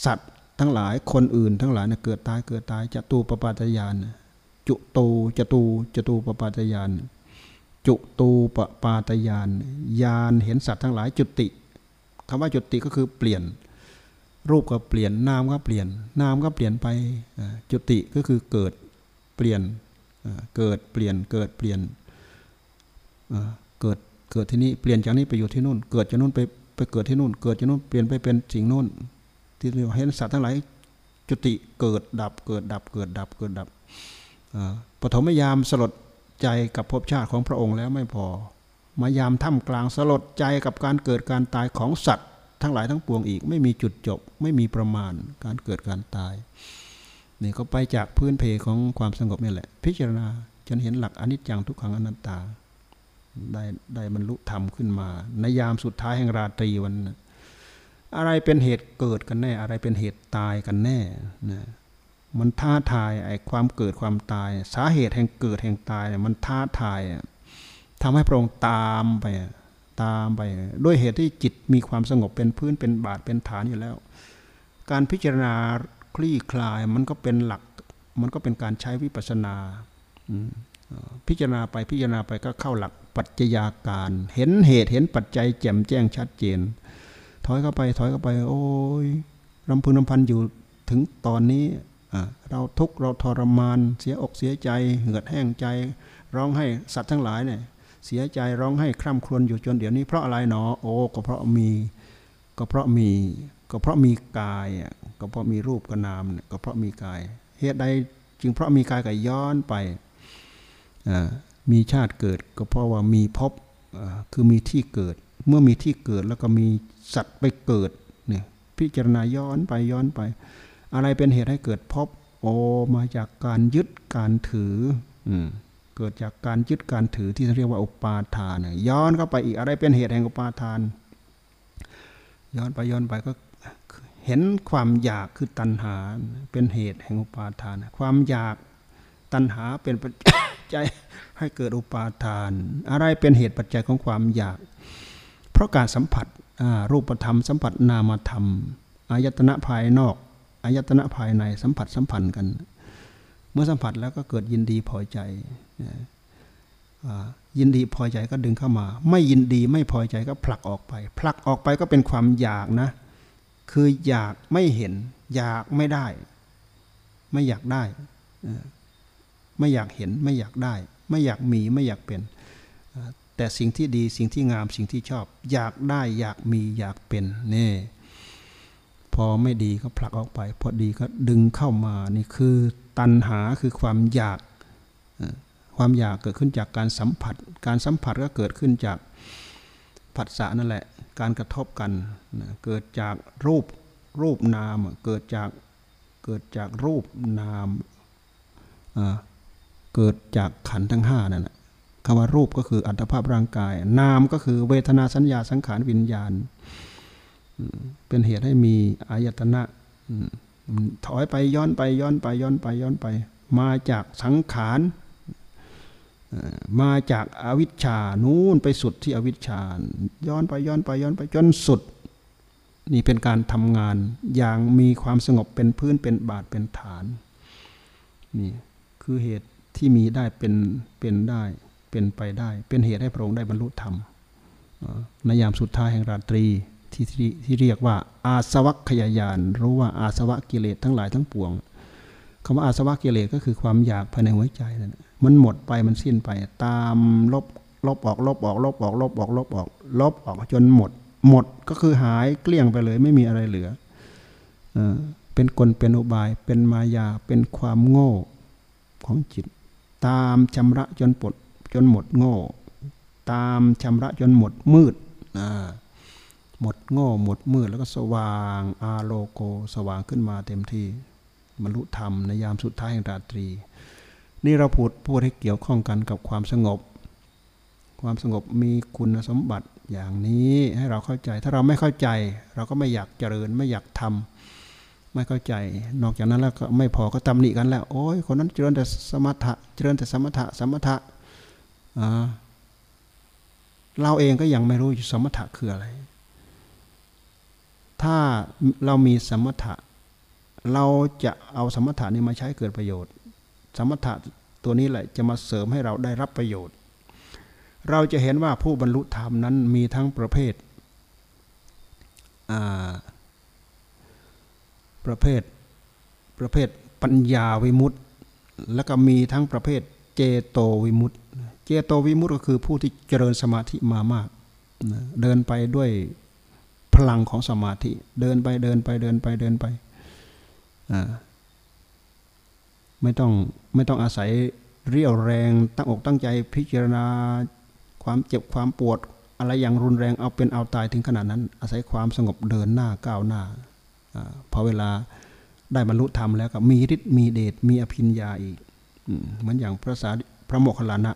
สัตว์ทั้งหลายคนอื่น ทั้งหลายเนี่ยเกิดตายเกิดตายจตูปปาตยาน จุตูจตูจตูปปาตยาน จุตูปปาตยาน ยานเห็นสัตว์ทั้งหลายจุติคำว่าจุติก็คือเปลี่ยน รูปก็เปลี่ยนนามก็เปลี่ยนนามก็เปลี่ยนไปจุติก็คือเกิดเปลี่ยน เกิดเปลี่ยนเกิดเปลี่ยนเกิดเกิดที่นี่เปลี่ยนจากนี้ไปอยู่ที่นู่น เกิดจากนู่นไปไปเกิดที่นู่น เกิดจากนู่นเปลี่ยนไปเป็นสิ่งนู่น ที่เราเห็นสัตว์ทั้งหลายจุติเกิดดับเกิดดับเกิดดับเกิดดับปฐมยามสลดใจกับภพชาติของพระองค์แล้วไม่พอ มายามท่ามกลางสลดใจกับการเกิดการตายของสัตว์ ทั้งหลายทั้งปวงอีก ไม่มีจุดจบ ไม่มีประมาณการเกิดการตาย นี่ก็ไปจากพื้นเพของความสงบนี่แหละ พิจารณาจนเห็นหลักอนิจจังทุกขังอนัตตา ได้ได้บรรลุธรรมขึ้นมา ในยามสุดท้ายแห่งราตรีวันอะไรเป็นเหตุเกิดกันแน่ อะไรเป็นเหตุตายกันแน่นะมันท้าทายไอ้ความเกิดความตาย สาเหตุแห่งเกิดแห่งตายมันท้าทายทำให้พระองค์ตามไปตามไป ด้วยเหตุที่จิตมีความสงบเป็นพื้นเป็นบาทเป็นฐานอยู่แล้ว การพิจารณา คลี่คลายมันก็เป็นหลัก มันก็เป็นการใช้วิปัสสนาพิจารณาไปพิจารณาไปก็เข้าหลักปัจจยาการ เห็นเหตุเห็นปัจจัยแจ่มแจ้งชัดเจน ถอยเข้าไปถอยเข้าไป โอ้ยรำพึงรำพันอยู่ถึงตอนนี้เราทุกข์เราทรมาน เสียอกเสียใจ เหือดแห้งใจ ร้องให้สัตว์ทั้งหลายเนี่ยเสียใจร้องให้คร่ำครวญอยู่จนเดี๋ยวนี้เพราะอะไรหนอ โอ้ก็เพราะมี ก็เพราะมี ก็เพราะมีกายก็เพราะมีรูปกับนามก็เพราะมีกาย เหตุใดจึงเพราะมีกายก็ย้อนไปมีชาติเกิดก็เพราะว่ามีพบคือมีที่เกิด เมื่อมีที่เกิดแล้วก็มีสัตว์ไปเกิดเนี่ยพิจารณาย้อนไปย้อนไป อะไรเป็นเหตุให้เกิดพบโอมาจากการยึดการถืออเกิดจากการยึดการถือที่เรียกว่าอุปาทานย้อนเข้าไปอีกอะไรเป็นเหตุแห่งอุปาทาน ย้อนไปย้อนไปก็ เห็นความอยากคือตัณหาเป็นเหตุแห่งอุปาทาน ความอยากตัณหาเป็นปัจจัยให้เกิดอุปาทาน อะไรเป็นเหตุปัจจัยของความอยาก เพราะการสัมผัสรูปธรรมสัมผัสนามธรรมอายตนะภายนอกอายตนะภายในสัมผัสสัมพันธ์กัน เมื่อสัมผัสแล้วก็เกิดยินดีพอใจยินดีพอใจก็ดึงเข้ามา ไม่ยินดีไม่พอใจก็ผลักออกไป ผลักออกไปก็เป็นความอยากนะ คืออยากไม่เห็น อยากไม่ได้ ไม่อยากได้ ไม่อยากเห็นไม่อยากได้ ไม่อยากมีไม่อยากเป็น แต่สิ่งที่ดีสิ่งที่งามสิ่งที่ชอบ อยากได้อยากมีอยากเป็นนี่พอไม่ดีก็ผลักออกไป พอดีก็ดึงเข้ามานี่คือตัณหาคือความอยาก ความอยากเกิดขึ้นจากการสัมผัส การสัมผัสก็เกิดขึ้นจาก ผัสสะนั่นแหละ การกระทบกันเกิดจากรูปรูปนามเกิดจากเกิดจากรูปนามเกิดจากขันทั้งห้านั่นแหละคำว่ารูปก็คืออัตภาพร่างกาย นามก็คือเวทนาสัญญาสังขารวิญญาณ เป็นเหตุให้มีอายตนะถอยไปย้อนไปย้อนไปย้อนไปย้อนไป มาจากสังขาร มาจากอาวิชชานู้นไปสุดที่อวิชชา ย้อนไปย้อนไปย้อนไปจนสุด นี่เป็นการทำงานอย่างมีความสงบเป็นพื้นเป็นบาทเป็นฐานนี่คือเหตุที่มีได้เป็นเป็นได้เป็นไปได้ เป็นเหตุให้พระองค์ได้บรรลุธรรมในยามสุดท้ายแห่งราตรีที่ที่ที่เรียกว่า อาสวัคยายานรู้ว่าอาสวะกิเลสทั้งหลายทั้งปวงคำว่าอาสวะกิเลสก็คือความอยากภายในหัวใจนั่น มันหมดไปมันสิ้นไป ตามลบลบออกลบออกลบออกลบออกลบออก ลบออกจนหมด หมดก็คือหายเกลี้ยงไปเลยไม่มีอะไรเหลือเป็นกลเป็นอุบาย เป็นมายาเป็นความโง่ของจิต ตามชำระจนปดจนหมดโง่ ตามชำระจนหมดมืดหมดโง่หมดมืดแล้วก็สว่างอาโลโก สว่างขึ้นมาเต็มที่บรรลุธรรมในยามสุดท้ายแห่งราตรี นี่เราพูดพูดให้เกี่ยวข้องกันกับความสงบ ความสงบมีคุณสมบัติอย่างนี้ให้เราเข้าใจ ถ้าเราไม่เข้าใจ เราก็ไม่อยากเจริญไม่อยากทำไม่เข้าใจ นอกจากนั้นแล้วก็ไม่พอก็ตำหนิกันแล้ว โอ้ยคนนั้นเจริญแต่สมถะ เจริญแต่สมถะ สมถะเราเองก็ยังไม่รู้สมถะคืออะไร ถ้าเรามีสมถะ เราจะเอาสมถะนี้มาใช้เกิดประโยชน์ สมถะตัวนี้แหละจะมาเสริมให้เราได้รับประโยชน์ เราจะเห็นว่าผู้บรรลุธรรมนั้นมีทั้งประเภทประเภทประเภทปัญญาวิมุตต์แล้วก็มีทั้งประเภทเจโตวิมุตต์จโตวิมุตต์ก็คือผู้ที่เจริญสมาธิมามาก เดินไปด้วยพลังของสมาธิ เดินไปเดินไปเดินไปเดินไป ไม่ต้องไม่ต้องอาศัยเรี่ยวแรงตั้งอกตั้งใจพิจารณาความเจ็บความปวด อะไรอย่างรุนแรงเอาเป็นเอาตายถึงขนาดนั้น อาศัยความสงบเดินหน้าก้าวหน้าอพอเวลาได้บรรลุธรรมแล้วก็มีฤทธิ์มีเดชมีอภิญญาอีกเหมือนอย่างพระสาพระโมคคัลลานะ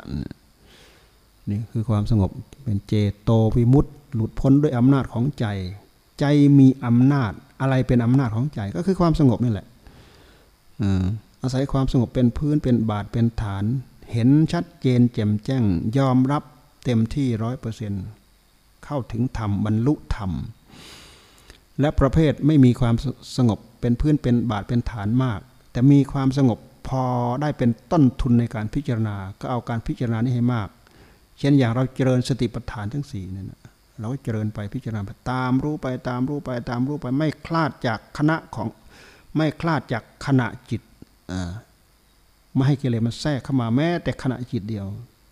นี่คือความสงบเป็นเจโตวิมุตต์หลุดพ้นด้วยอำนาจของใจ ใจมีอำนาจอะไรเป็นอำนาจของใจก็คือความสงบนี่แหละอืมาศัยความสงบเป็นพื้นเป็นบาทเป็นฐาน เห็นชัดเจนแจ่มแจ้ง ยอมรับเต็มที่ร้อยเปอร์เซ็นเข้าถึงธรรมบรรลุธรรม และประเภทไม่มีความสงบเป็นพื้นเป็นบาทเป็นฐานมาก แต่มีความสงบพอได้เป็นต้นทุนในการพิจารณา ก็เอาการพิจารณานี้ให้มาก เช่นอย่างเราเจริญสติปัฏฐานทั้งสี่เนี่ยเราก็เจริญไปพิจารณาไปตามรู้ไปตามรู้ไปตามรู้ไปไม่คลาดจากคณะของไม่คลาดจากขณะจิต ไม่ให้กิเลสมันแทรกเข้ามาแม้แต่ขณะจิตเดียว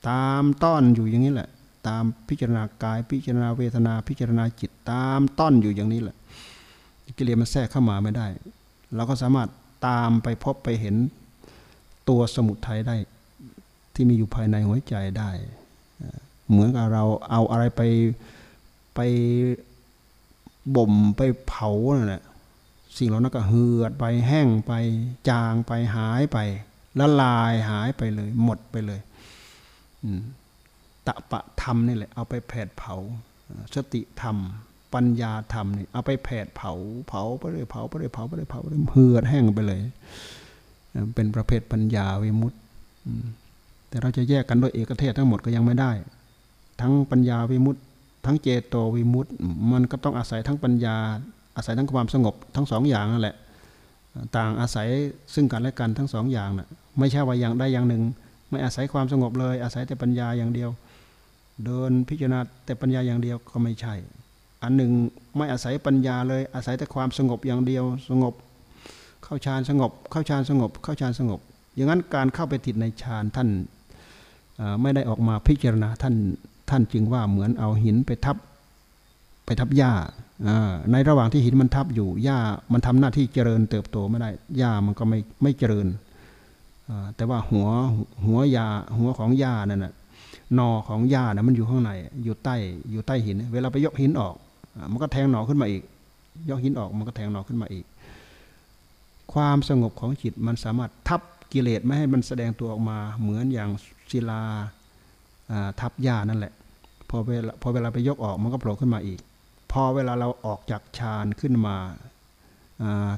ตามต้อนอยู่อย่างนี้แหละ ตามพิจารณากาย พิจารณาเวทนา พิจารณาจิตตามต้อนอยู่อย่างนี้แหละ กิเลสมันแทรกเข้ามาไม่ได้ เราก็สามารถตามไปพบไปเห็นตัวสมุทัยได้ ที่มีอยู่ภายในหัวใจได้ เหมือนกับเราเอาอะไรไปไปบ่มไปเผานั่นแหละ สิ่งเหล่านั้นก็เหือดไปแห้งไปจางไปหายไปละลายหายไปเลย หมดไปเลยตะปะธรรมนี่แหละเอาไปแผดเผา สติธรรม ปัญญาธรรมนี่เอาไปแผดเผา เผาไปเลยเผาไปเลยเผาไปเลยเผาไปเลยเหือดแห้งไปเลย เป็นประเภทปัญญาวิมุตติแต่เราจะแยกกันด้วยเอกเทศทั้งหมดก็ยังไม่ได้ ทั้งปัญญาวิมุตต์ทั้งเจโตวิมุตต์มันก็ต้องอาศัยทั้งปัญญา อาศัยทั้งความสงบทั้งสองอย่างนั่นแหละ ต่างอาศัยซึ่งกันและกันทั้งสองอย่างนะไม่ใช่ว่าอย่างใดอย่างหนึ่ง ไม่อาศัยความสงบเลย อาศัยแต่ปัญญาอย่างเดียว เดินพิจารณาแต่ปัญญาอย่างเดียวก็ไม่ใช่ อันหนึ่งไม่อาศัยปัญญาเลย อาศัยแต่ความสงบอย่างเดียว สงบ เข้าฌานสงบ เข้าฌานสงบ เข้าฌานสงบ อย่างนั้นการเข้าไปติดในฌานท่านไม่ได้ออกมาพิจารณาท่านท่านจึงว่าเหมือนเอาหินไปทับไปทับหญ้า ในระหว่างที่หินมันทับอยู่หญ้ามันทำหน้าที่เจริญเติบโตไม่ได้หญ้ามันก็ไม่ไม่เจริญแต่ว่าหัวหัวยาหัวของหญ้านั่นน่ะนอของหญ้าน่ะมันอยู่ข้างในอยู่ใต้อยู่ใต้หิน เวลาไปยกหินออก มันก็แทงหนอขึ้นมาอีก ยกหินออกมันก็แทงหนอขึ้นมาอีก ความสงบของจิตมันสามารถทับกิเลสไม่ให้มันแสดงตัวออกมาเหมือนอย่างศิลาทับหญ้านั่นแหละพอเวลาพอเวลาไปยกออกมันก็โผล่ขึ้นมาอีก พอเวลาเราออกจากฌานขึ้นมา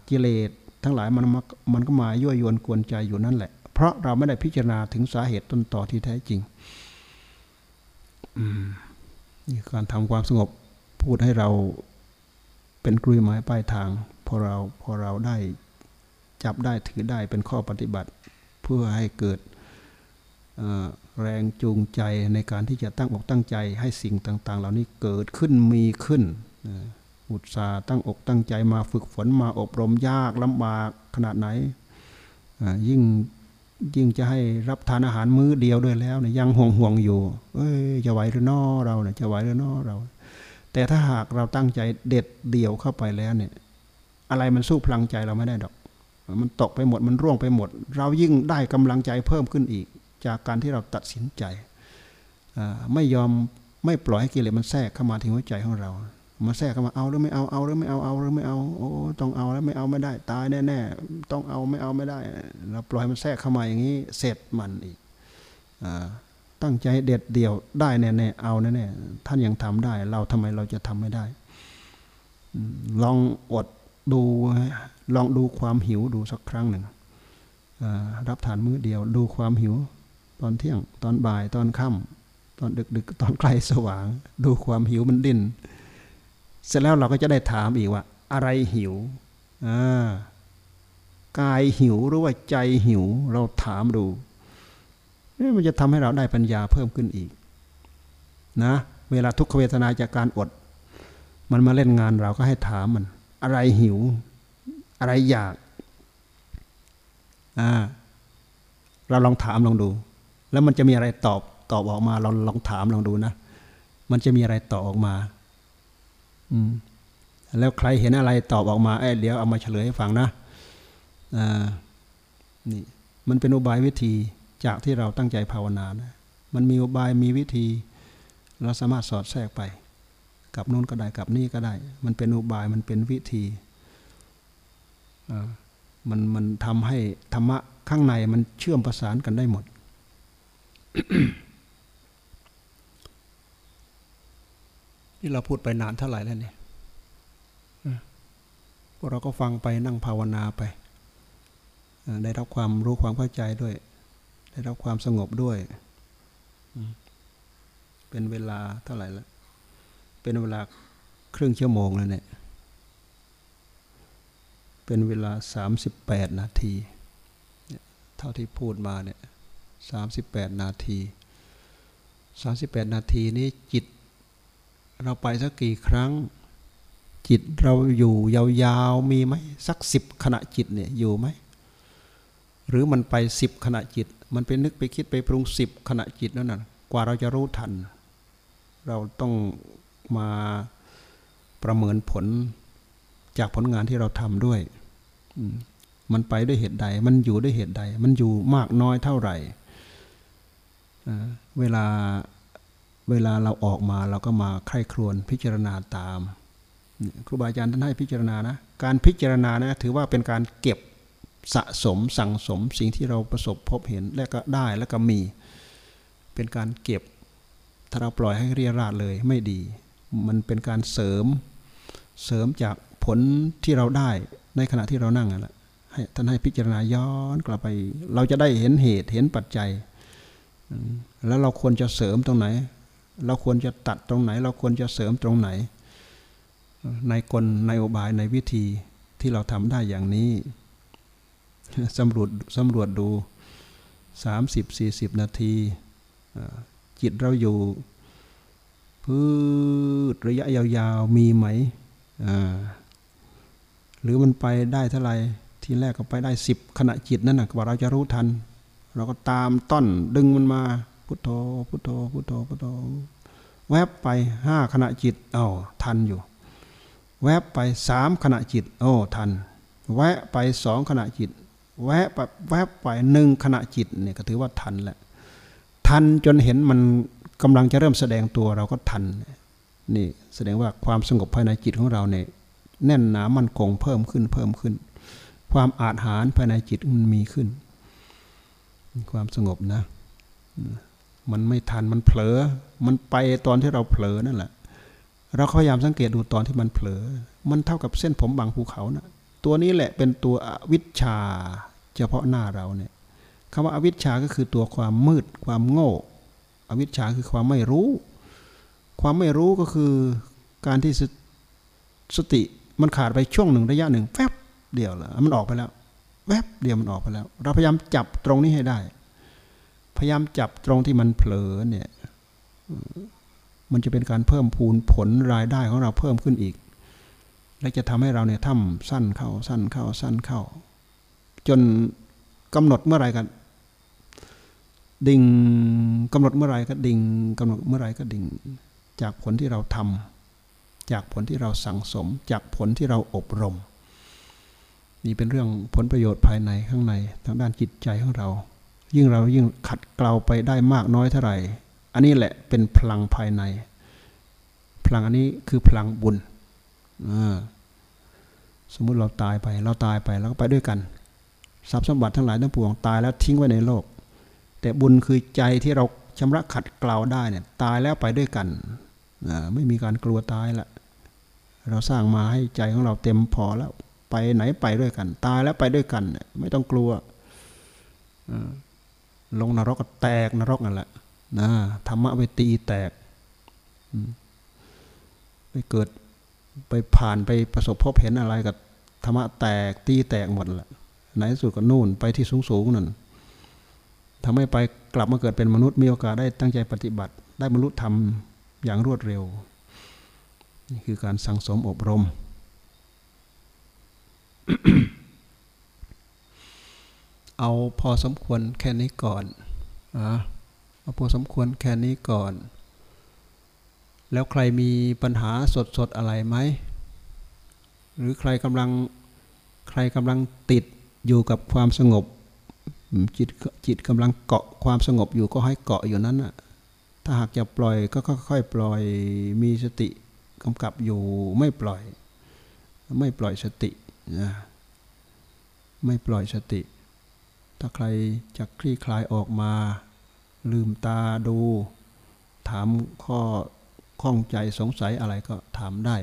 กิเลสทั้งหลายมันมันก็มายั่วยวนกวนใจอยู่นั่นแหละ เพราะเราไม่ได้พิจารณาถึงสาเหตุต้นต่อที่แท้จริงนี่การทำความสงบพูดให้เราเป็นกลุยไม้ป้ายทางพอเราพอเราได้จับได้ถือได้เป็นข้อปฏิบัติ เพื่อให้เกิด แรงจูงใจในการที่จะตั้งอกตั้งใจให้สิ่งต่าง ๆ เหล่านี้เกิดขึ้นมีขึ้นอุตสาห์ตั้งอกตั้งใจมาฝึกฝนมาอบรมยากลำบากขนาดไหนยิ่งยิ่งจะให้รับทานอาหารมื้อเดียวด้วยแล้วเนี่ยยังห่วงห่วงอยู่ เอ้ยจะไหวหรือนอเราเนี่ยจะไหวหรือนอเรา แต่ถ้าหากเราตั้งใจเด็ดเดี่ยวเข้าไปแล้วเนี่ย อะไรมันสู้พลังใจเราไม่ได้ดอก มันตกไปหมดมันร่วงไปหมด เรายิ่งได้กำลังใจเพิ่มขึ้นอีก จากการที่เราตัดสินใจไม่ยอมไม่ปล่อยให้กิเลสมันแทรกเข้ามาที่หัวใจของเรา มาแทรกเข้ามาเอาหรือไม่เอาเอาหรือไม่เอาเอาหรือไม่เอาโอ้ต้องเอาแล้วไม่เอาไม่ได้ตายแน่ๆต้องเอาไม่เอาไม่ได้ เราปล่อยมันแทรกเข้ามาอย่างนี้เสร็จมันอีกตั้งใจเด็ดเดี่ยวได้แน่ๆเอาแน่ๆท่านยังทำได้ เราทำไมเราจะทำไม่ได้ ลองอดดูลองดูความหิวดูสักครั้งหนึ่งรับทานมื้อเดียวดูความหิว อนเที่ยง ตอนบ่ายตอนค่ำตอนดึกๆตอนใกล้สว่าง ดูความหิวมันดิ้นเสร็จแล้วเราก็จะได้ถามอีกว่า อะไรหิวกายหิวหรือว่าใจหิว เราถามดูนี่มันจะทำให้เราได้ปัญญาเพิ่มขึ้นอีก นะ เวลาทุกขเวทนาจากการอด มันมาเล่นงานเราก็ให้ถามมัน อะไรหิว อะไรอยากอ่าเราลองถามลองดู แล้วมันจะมีอะไรตอบตอบออกมาเราลองถามลองดูนะ มันจะมีอะไรตอบออกมาแล้วใครเห็นอะไรตอบออกมาเอ้เดี๋ยวเอามาเฉลยให้ฟังนะอ่านี่มันเป็นอุบายวิธีจากที่เราตั้งใจภาวนานะมันมีอุบายมีวิธี เราสามารถสอดแทรกไป กับนู้นก็ได้กับนี่ก็ได้ มันเป็นอุบายมันเป็นวิธีมันมันทำให้ธรรมะข้างในมันเชื่อมประสานกันได้หมด นี่เราพูดไปนานเท่าไหร่แล้วเนี่ยพวกเราก็ฟังไปนั่งภาวนาไป ได้รับความรู้ความเข้าใจด้วย ได้รับความสงบด้วย เป็นเวลาเท่าไหร่แล้ว เป็นเวลาครึ่งชั่วโมงแล้วเนี่ย เป็นเวลาสามสิบแปดนาที เท่าที่พูดมาเนี่ย สามสิบแปดนาทีสามสิบแปดนาทีนี้จิต เราไปสักกี่ครั้ง จิตเราอยู่ยาวๆมีไหมสักสิบขณะจิตเนี่ยอยู่ไหมหรือมันไปสิบขณะจิต มันไปนึกไปคิดไปปรุงสิบขณะจิตนั่นน่ะกว่าเราจะรู้ทัน เราต้องมาประเมินผลจากผลงานที่เราทำด้วย มันไปด้วยเหตุใด มันอยู่ด้วยเหตุใด มันอยู่มากน้อยเท่าไหร่ เวลาเวลาเราออกมาเราก็มาใคร่ครวญพิจารณาตาม ครูบาอาจารย์ท่านให้พิจารณานะการพิจารณานะถือว่าเป็นการเก็บสะสมสั่งสมสิ่งที่เราประสบพบเห็นและก็ได้และก็มี เป็นการเก็บถ้าเราปล่อยให้เรียราดเลยไม่ดี มันเป็นการเสริมเสริมจากผลที่เราได้ในขณะที่เรานั่งนั่นแหละให้ท่านให้พิจารณาย้อนกลับไป เราจะได้เห็นเหตุเห็นปัจจัย แล้วเราควรจะเสริมตรงไหน เราควรจะตัดตรงไหน เราควรจะเสริมตรงไหน ในกลในอบายในวิธีที่เราทำได้อย่างนี้สำรวจสำรวจดูสามสิบสี่สิบนาที จิตเราอยู่พืชระยะยาวๆ มีไหม หรือมันไปได้เท่าไหร่ ทีแรกก็ไปได้สิบขณะจิตนั่นนะว่าเราจะรู้ทัน เราก็ตามต้นดึงมันมา พุทโธ พุทโธ พุทโธ พุทโธ แวบไปห้าขณะจิตเอาทันอยู่ แวบไปสามขณะจิต โอ้ทัน แวะไปสองขณะจิต แวะไปแวบไปหนึ่งขณะจิตเนี่ยก็ถือว่าทันแหละ ทันจนเห็นมันกำลังจะเริ่มแสดงตัวเราก็ทัน นี่แสดงว่าความสงบภายในจิตของเราเนี่ยแน่นหนามั่นคงเพิ่มขึ้นเพิ่มขึ้น ความอาจหารภายในจิตมันมีขึ้น ความสงบนะ มันไม่ทันมันเผลอ มันไปตอนที่เราเผลอนั่นแหละ เราพยายามสังเกตดูตอนที่มันเผลอ มันเท่ากับเส้นผมบางภูเขานะตัวนี้แหละเป็นตัวอวิชชา เฉพาะหน้าเราเนี่ยคำว่าอวิชชาก็คือตัวความมืด ความโง่ อวิชชาคือความไม่รู้ ความไม่รู้ก็คือการที่สติมันขาดไปช่วงหนึ่งระยะหนึ่งแวบเดียวแล้วมันออกไปแล้ว แวบเดียวมันออกไปแล้ว เราพยายามจับตรงนี้ให้ได้ พยายามจับตรงที่มันเผลอเนี่ยมันจะเป็นการเพิ่มพูนผลรายได้ของเราเพิ่มขึ้นอีก และจะทำให้เราเนี่ยทำสั้นเข้าสั้นเข้าสั้นเข้า จนกำหนดเมื่อไรกันดิ่งกำหนดเมื่อไรก็ดิ่งกำหนดเมื่อไรก็ดิ่ง จากผลที่เราทำจากผลที่เราสั่งสม จากผลที่เราอบรม นี่เป็นเรื่องผลประโยชน์ภายในข้างในทางด้านจิตใจของเรา ยิ่งเรายิ่งขัดเกลาไปได้มากน้อยเท่าไหร่ อันนี้แหละเป็นพลังภายใน พลังอันนี้คือพลังบุญสมมุติเราตายไป เราตายไปแล้วก็ไปด้วยกันทรัพย์สมบัติทั้งหลายทั้งปวงตายแล้วทิ้งไว้ในโลก แต่บุญคือใจที่เราชำระขัดเกลาได้เนี่ยตายแล้วไปด้วยกันไม่มีการกลัวตายละเราสร้างมาให้ใจของเราเต็มพอแล้ว ไปไหนไปด้วยกัน ตายแล้วไปด้วยกัน ไม่ต้องกลัวลงนรกก็แตกนรกนั่นแหละนะธรรมะไปตีแตกไปเกิดไปผ่านไปประสบพบเห็นอะไรกับธรรมะแตกตีแตกหมดแหละไหนสุดก็นู่นไปที่สูงสูงนั่นทำให้ไปกลับมาเกิดเป็นมนุษย์มีโอกาสได้ตั้งใจปฏิบัติ ได้บรรลุธรรมอย่างรวดเร็ว นี่คือการสั่งสมอบรม เอาพอสมควรแค่นี้ก่อนอะเอาพอสมควรแค่นี้ก่อน แล้วใครมีปัญหาสดๆอะไรไหม หรือใครกำลังใครกำลังติดอยู่กับความสงบ จิตจิตกำลังเกาะความสงบอยู่ก็ให้เกาะอยู่นั้นน่ะถ้าหากจะปล่อยก็ค่อยๆปล่อยมีสติกำกับอยู่ไม่ปล่อย ไม่ปล่อยสติ นะไม่ปล่อยสติ ถ้าใครจะคลี่คลายออกมา ลืมตาดู ถามข้อข้องใจสงสัยอะไรก็ถามได้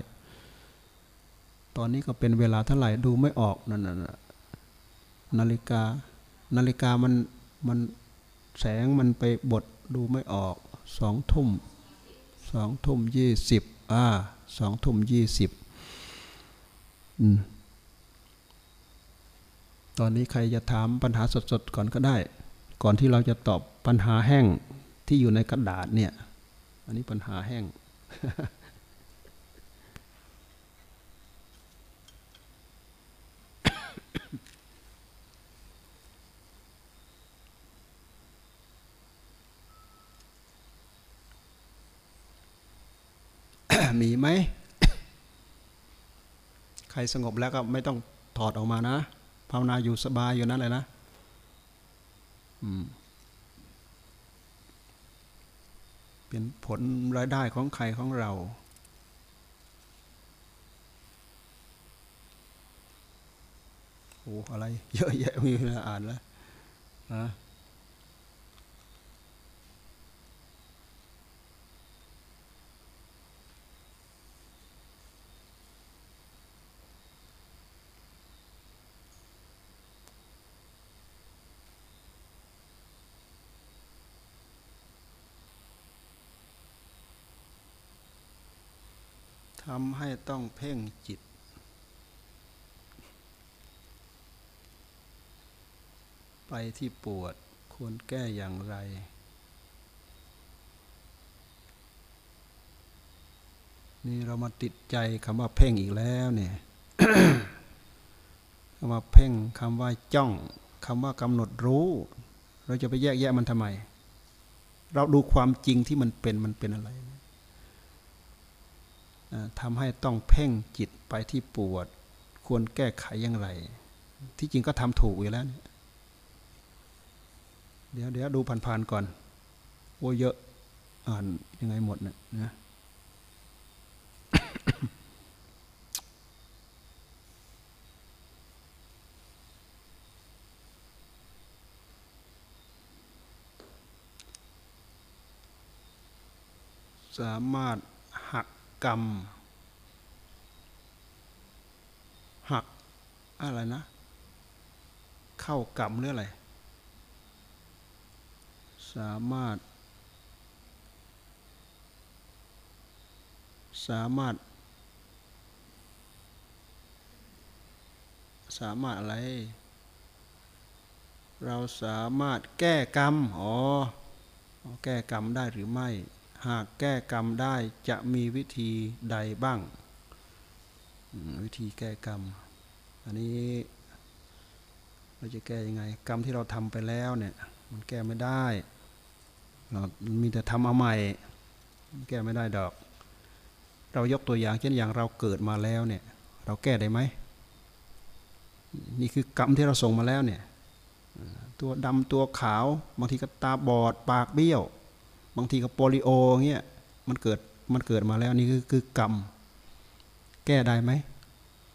ตอนนี้ก็เป็นเวลาเท่าไหร่ดูไม่ออกนั่นน่ะนาฬิกา นาฬิกามันมันแสงมันไปบดดูไม่ออกสองทุ่มสองทุ่มยี่สิบอ่าสองทุ่มยี่สิบอืม ตอนนี้ใครจะถามปัญหาสดๆก่อนก็ได้ ก่อนที่เราจะตอบปัญหาแห้งที่อยู่ในกระดาษเนี่ย อันนี้ปัญหาแห้งมีไหม ใครสงบแล้วก็ไม่ต้องถอดออกมานะ ภาวนาอยู่สบายอยู่นั่นเลยนะเป็นผลรายได้ของใครของเรา โอ้อะไร เยอะแยะมีเวลาอ่านแล้วนะำให้ต้องเพ่งจิต ไปที่ปวดควรแก้อย่างไร นี่เรามาติดใจคำว่าเพ่งอีกแล้วเนี่ยคำว่าเพ่งคำว่าจ้องคำว่ากำหนดรู้ เราจะไปแยกแยะมันทำไม เราดูความจริงที่มันเป็นมันเป็นอะไร ทำให้ต้องเพ่งจิตไปที่ปวด ควรแก้ไขอย่างไร ที่จริงก็ทำถูกอยู่แล้ว เดี๋ยวเดี๋ยวดูผ่านๆก่อน โอ้เยอะอ่านยังไงหมดเนี่ยนะสามารถ กรรม หักอะไรนะ เข้ากรรมหรืออะไร สามารถ สามารถ สามารถอะไร เราสามารถแก้กรรม อ๋อ แก้กรรมได้หรือไม่ หากแก้กรรมได้จะมีวิธีใดบ้าง วิธีแก้กรรม อันนี้เราจะแก้ยังไง กรรมที่เราทำไปแล้วเนี่ยมันแก้ไม่ได้เรามีแต่ทำเอาใหม่แก้ไม่ได้ดอก เรายกตัวอย่างเช่นอย่างเราเกิดมาแล้วเนี่ย เราแก้ได้ไหมนี่คือกรรมที่เราส่งมาแล้วเนี่ย ตัวดำตัวขาวบางทีก็ตาบอดปากเบี้ยว บางทีก็โปลิโอเงี้ยมันเกิดมันเกิดมาแล้วนี่คือคือกรรม แก้ได้ไหม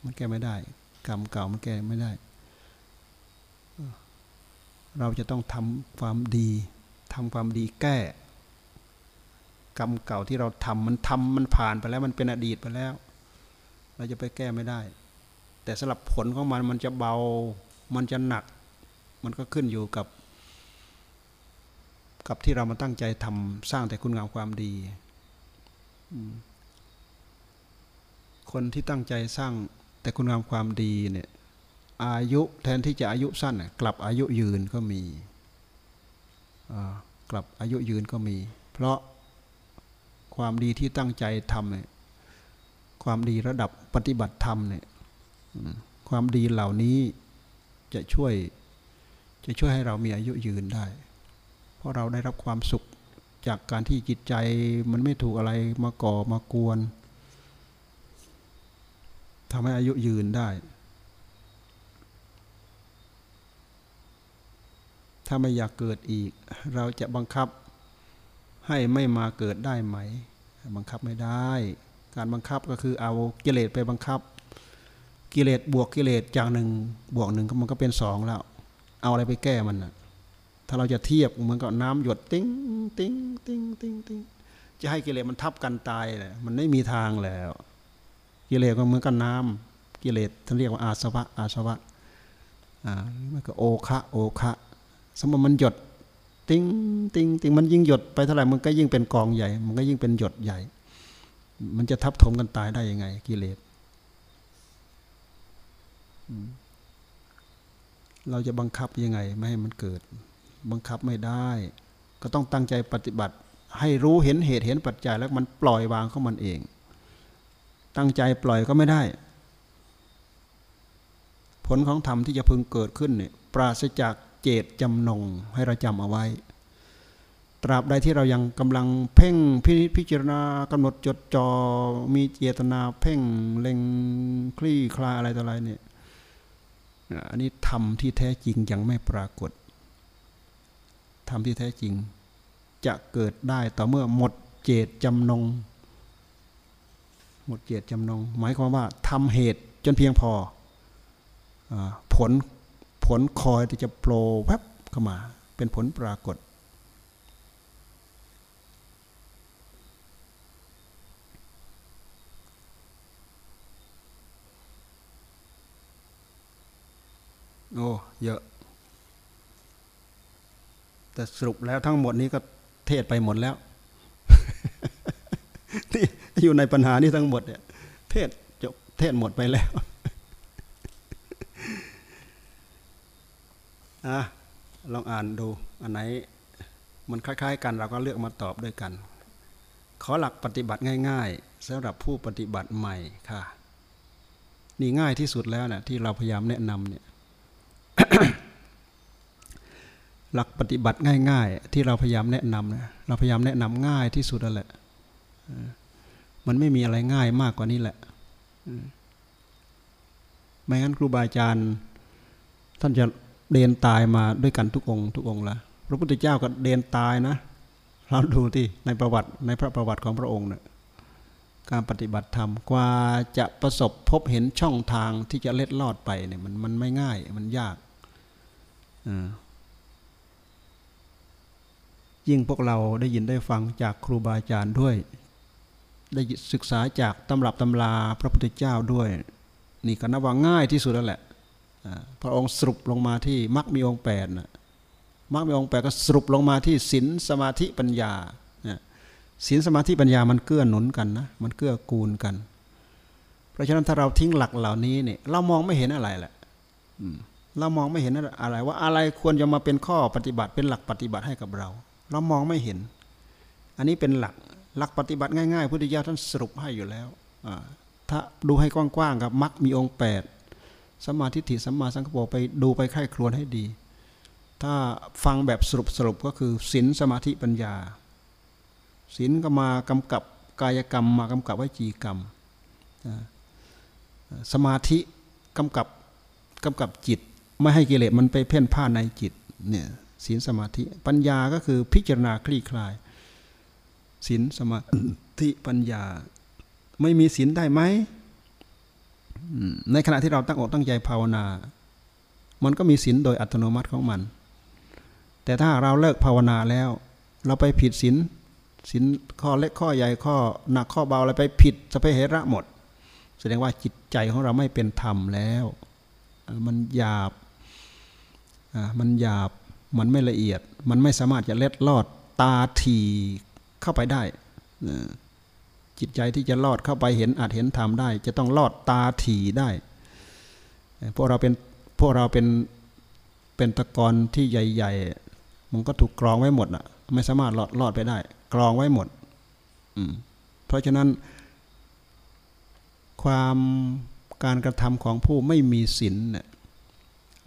มันแก้ไม่ได้ กรรมเก่ามันแก้ไม่ได้ เราจะต้องทำความดีทำความดีแก้ กรรมเก่าที่เราทำมันทำมันผ่านไปแล้ว มันเป็นอดีตไปแล้ว เราจะไปแก้ไม่ได้ แต่สำหรับผลของมันมันจะเบามันจะหนัก มันก็ขึ้นอยู่กับ กับที่เรามาตั้งใจทำสร้างแต่คุณงามความดี คนที่ตั้งใจสร้างแต่คุณงามความดีเนี่ยอายุแทนที่จะอายุสั้นกลับอายุยืนก็มีกลับอายุยืนก็มี เพราะความดีที่ตั้งใจทำเนี่ยความดีระดับปฏิบัติธรรมเนี่ยความดีเหล่านี้จะช่วยจะช่วยให้เรามีอายุยืนได้ ราะเราได้รับความสุขจากการที่จิตใจมันไม่ถูกอะไรมาก่อมากวนทำให้อายุยืนได้ ถ้าไม่อยากเกิดอีก เราจะบังคับให้ไม่มาเกิดได้ไหม บังคับไม่ได้ การบังคับก็คือเอากิเลสไปบังคับ กิเลสบวกกิเลสจากหนึ่งบวกหนึ่งมันก็เป็นสองแล้ว เอาอะไรไปแก้มันนะ ถ้าเราจะเทียบเหมือนกับน้ำหยดติ้งติ้งติ้งติ้งติ้งจะให้กิเลสมันทับกันตายเลยมันไม่มีทางแล้ว กิเลสก็เหมือนกับน้ำกิเลสท่านเรียกว่าอาสวะอาสวะอ่ามันก็โอฆะโอฆะสมมติมันหยดติ้งติ้งติ้งมันยิ่งหยดไปเท่าไหร่มันก็ยิ่งเป็นกองใหญ่ มันก็ยิ่งเป็นหยดใหญ่ มันจะทับถมกันตายได้ยังไง กิเลสเราจะบังคับยังไง ไม่ให้มันเกิด บังคับไม่ได้ ก็ต้องตั้งใจปฏิบัติ ให้รู้เห็นเหตุเห็นปัจจัยแล้วมันปล่อยวางของมันเอง ตั้งใจปล่อยก็ไม่ได้ ผลของธรรมที่จะพึงเกิดขึ้นเนี่ยปราศจากเจตจำนงให้เราจำเอาไว้ ตราบใดที่เรายังกำลังเพ่งพิพจารณากำหนดจดจอ่อมีเจตนาเพ่งเล็งคลี่คลาอะไรต่ออะไรเนี่ยอันนี้ธรรมที่แท้จริงยังไม่ปรากฏ ธรรมที่แท้จริง จะเกิดได้ต่อเมื่อหมดเจตจำนง หมดเจตจำนง หมายความว่าทำเหตุจนเพียงพออผลผลคอยที่จะโปรแวบเข้ามา เป็นผลปรากฏ โอ้ เยอะ แต่สรุปแล้วทั้งหมดนี้ก็เทศไปหมดแล้ว ที่อยู่ในปัญหานี้ทั้งหมดเนี่ย เทศจบเทศหมดไปแล้วอะลองอ่านดู อันไหน มันคล้าย ๆ กันเราก็เลือกมาตอบด้วยกัน ขอหลักปฏิบัติง่ายๆสำหรับผู้ปฏิบัติใหม่ค่ะ นี่ง่ายที่สุดแล้วนะที่เราพยายามแนะนำเนี่ย หลักปฏิบัติง่าย ๆ ที่เราพยายามแนะนำนะเราพยายามแนะนำง่ายที่สุดนั่นแหละมันไม่มีอะไรง่ายมากกว่านี้แหละไม่งั้นครูบาอาจารย์ท่านจะเดนตายมาด้วยกันทุกองค์ ทุกองค์ละพระพุทธเจ้าก็เดนตายนะ เราดูที่ในประวัติในพระประวัติของพระองค์เนะี่ยการปฏิบัติธรรมกว่าจะประสบพบเห็นช่องทางที่จะเล็ดลอดไปเนี่ยมันมันไม่ง่าย มันยากอ่า ยิ่งพวกเราได้ยินได้ฟังจากครูบาอาจารย์ด้วย ได้ศึกษาจากตำรับตำราพระพุทธเจ้าด้วย นี่ก็นับว่าง่ายที่สุดแล้วแหละพระองค์สรุปลงมาที่มรรคมีองค์แปดนะมรรคมีองค์แปดก็สรุปลงมาที่ศีลสมาธิปัญญาศีลสมาธิปัญญามันเกื้อหนุนกันนะมันเกื้อกูลกัน เพราะฉะนั้นถ้าเราทิ้งหลักเหล่านี้เนี่ยเรามองไม่เห็นอะไรแหละเรามองไม่เห็นอะไรว่าอะไรควรจะมาเป็นข้อปฏิบัติเป็นหลักปฏิบัติให้กับเรา เรามองไม่เห็น อันนี้เป็นหลักหลักปฏิบัติง่ายๆพุทธิยถาท่านสรุปให้อยู่แล้วถ้าดูให้กว้างๆกับมรรคมีองค์แปดสมาธิถิสัมมาสังกปรไปดูไปไข้ครวนให้ดี ถ้าฟังแบบสรุปสรุปก็คือศีลสมาธิปัญญาศีลก็มากำกับกายกรรม มากำกับวิจีกรรม สมาธิกำกับกำกับจิต ไม่ให้กิเลสมันไปเพ่นพ่านในจิตเนี่ย ศีลสมาธิ ปัญญาก็คือพิจารณาคลี่คลายศีลสมาธิปัญญา ไม่มีศีลได้ไหมในขณะที่เราตั้งอกตั้งใจภาวนา มันก็มีศีลโดยอัตโนมัติของมัน แต่ถ้าเราเลิกภาวนาแล้ว เราไปผิดศีลศีลข้อเล็กข้อใหญ่ข้อหนักข้อเบาอะไรไปผิดสเปเหระหมด แสดงว่าจิตใจของเราไม่เป็นธรรมแล้ว มันหยาบมันหยาบ มันไม่ละเอียด มันไม่สามารถจะเล็ดลอดตาทีเข้าไปได้ จิตใจที่จะลอดเข้าไปเห็นอาจเห็นธรรมได้ จะต้องลอดตาถีได้พวกเราเป็นพวกเราเป็นเป็นตะกอนที่ใหญ่ๆ มันก็ถูกกรองไว้หมดอะ ไม่สามารถลอดลอดไปได้ กรองไว้หมดอืเพราะฉะนั้น ความการกระทำของผู้ไม่มีศีลเนี่ย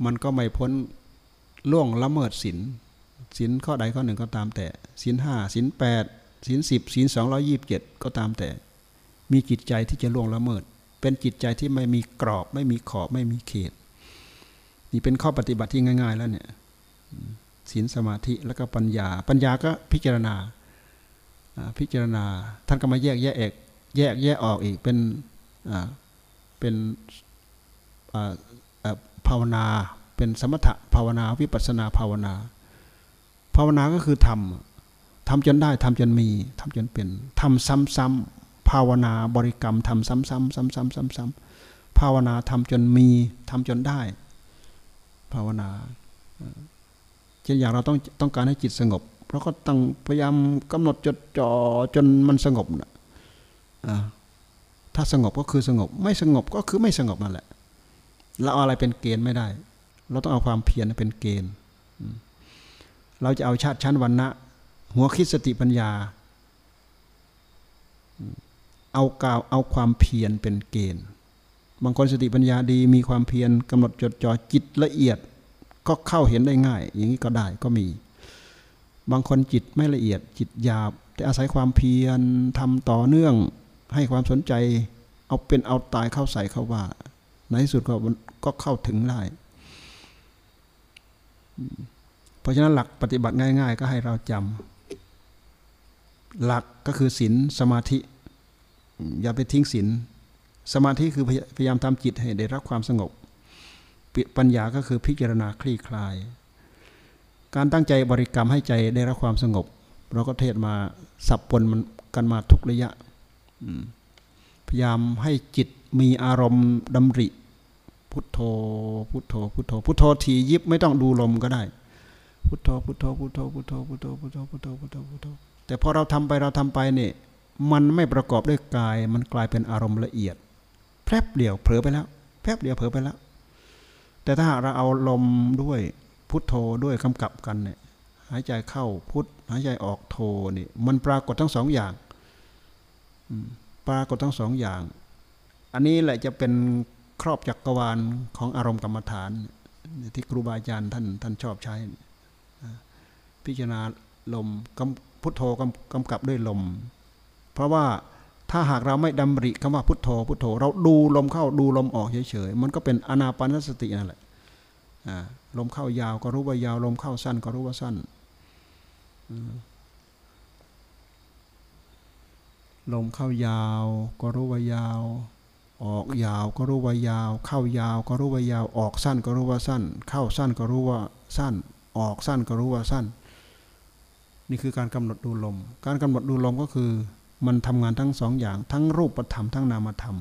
มันก็ไม่พ้น ล่วงละเมิดศีลศีลข้อใดข้อหนึ่งก็ตามแต่ศีลห้าศีลแปดศีลสิบศีลสองร้อยี่บเจ็ดก็ตามแต่ มีจิตใจที่จะล่วงละเมิด เป็นจิตใจที่ไม่มีกรอบ ไม่มีขอบไม่มีเขต นี่เป็นข้อปฏิบัติที่ง่าย ๆ แล้วเนี่ยศีลสมาธิแล้วก็ปัญญา ปัญญาก็พิจารณาพิจารณา ท่านก็มาแยกแยกเอกแยกแยกออกอีกเป็นเป็นภาวนา เป็นสมถะภาวนาวิปัสนาภาวนา ภาวนาก็คือทำทำจนได้ทำจนมีทำจนเป็นทำซ้ำๆภาวนาบริกรรมทำซ้ำๆซ้ำๆซ้ำๆภาวนาทำจนมีทำจนได้ ภาวนาเช่นอย่างเราต้องต้องการให้จิตสงบเราก็ต้องพยายามกำหนดจดจ่อจนมันสงบนะถ้าสงบก็คือสงบ ไม่สงบก็คือไม่สงบนั่นแหละเราเอาอะไรเป็นเกณฑ์ไม่ได้ เราต้องเอาความเพียรเป็นเกณฑ์ เราจะเอาชาติชั้นวันนะหัวคิดสติปัญญา เอากาวเอาความเพียรเป็นเกณฑ์ บางคนสติปัญญาดีมีความเพียรกำหนดจดจ่อจิตละเอียด ก็เข้าเห็นได้ง่าย อย่างนี้ก็ได้ก็มี บางคนจิตไม่ละเอียด จิตหยาบ แต่อาศัยความเพียรทำต่อเนื่องให้ความสนใจ เอาเป็นเอาตายเข้าใส่เข้าว่า ในที่สุดก็ก็เข้าถึงได้ เพราะฉะนั้นหลักปฏิบัติง่าย ๆ ก็ให้เราจำหลักก็คือศีลสมาธิ อย่าไปทิ้งศีลสมาธิคือพยายามทำจิตให้ได้รับความสงบปัญญาก็คือพิจารณาคลี่คลาย การตั้งใจบริกรรมให้ใจได้รับความสงบ เราก็เทศมาสับปนมันกันมาทุกระยะพยายามให้จิตมีอารมณ์ดำริ พุทโธ พุทโธ พุทโธ พุทโธทียิบไม่ต้องดูลมก็ได้ พุทโธ พุทโธ พุทโธ พุทโธ พุทโธ พุทโธ พุทโธ พุทโธ พุทโธ แต่พอเราทำไปเราทำไปเนี่ยมันไม่ประกอบด้วยกาย มันกลายเป็นอารมณ์ละเอียด แพรบเดียวเผลอไปแล้ว แพรบเดียวเผลอไปแล้ว แต่ถ้าเราเอาลมด้วยพุทโธด้วยกำกับกันเนี่ยหายใจเข้าพุทหายใจออกโธนี่มันปรากฏทั้งสองอย่างปรากฏทั้งสองอย่าง อันนี้แหละจะเป็น ครอบจักรวาลของอารมณ์กรรมฐาน ที่ครูบาอาจารย์ท่านท่านชอบใช้ พิจารณาลมพุทโธกำกับด้วยลม เพราะว่าถ้าหากเราไม่ดำริคำว่าพุทโธพุทโธ เราดูลมเข้าดูลมออกเฉยๆมันก็เป็นอนาปานสตินั่นแหละลมเข้ายาวก็รู้ว่ายาวลมเข้าสั้นก็รู้ว่าสั้นลมเข้ายาวก็รู้ว่ายาว ออกยาวก็รู้ว่ายาว เข้ายาวก็รู้ว่ายาว ออกสั้นก็รู้ว่าสั้น เข้าสั้นก็รู้ว่าสั้น ออกสั้นก็รู้ว่าสั้น นี่คือการกำหนดดูลม การกำหนดดูลมก็คือ มันทำงานทั้งสองอย่าง ทั้งรูปธรรมทั้งนามธรรม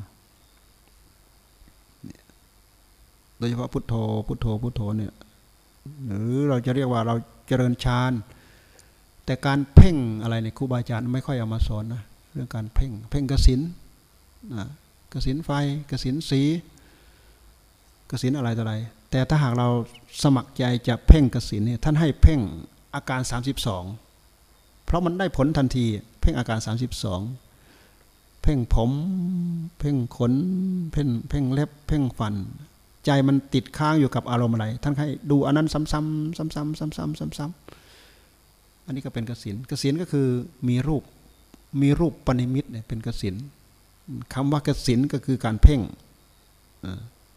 โดยเฉพาะพุทโธ พุทโธ พุทโธเนี่ย หรือเราจะเรียกว่าเราเจริญฌาน แต่การเพ่งอะไรเนี่ยครูบาอาจารย์ไม่ค่อยเอามาสอนนะ เรื่องการเพ่ง เพ่งกสิน กสินไฟกสินสีกสินอะไรต่ออะไร แต่ถ้าหากเราสมัครใจจะเพ่งกสินเนี่ยท่านให้เพ่งอาการ 32 เพราะมันได้ผลทันที เพ่งอาการ 32 เพ่งผม เพ่งขน เพ่งเพ่งเล็บ เพ่งฟัน ใจมันติดค้างอยู่กับอารมณ์อะไร ท่านให้ดูอันนั้นซ้ำๆซ้ำๆซ้ำๆซ้ำๆอันนี้ก็เป็นกสินกสินก็คือมีรูปมีรูปปณิมิตเนี่ยเป็นกสิน คำว่ากสินก็คือการเพ่ง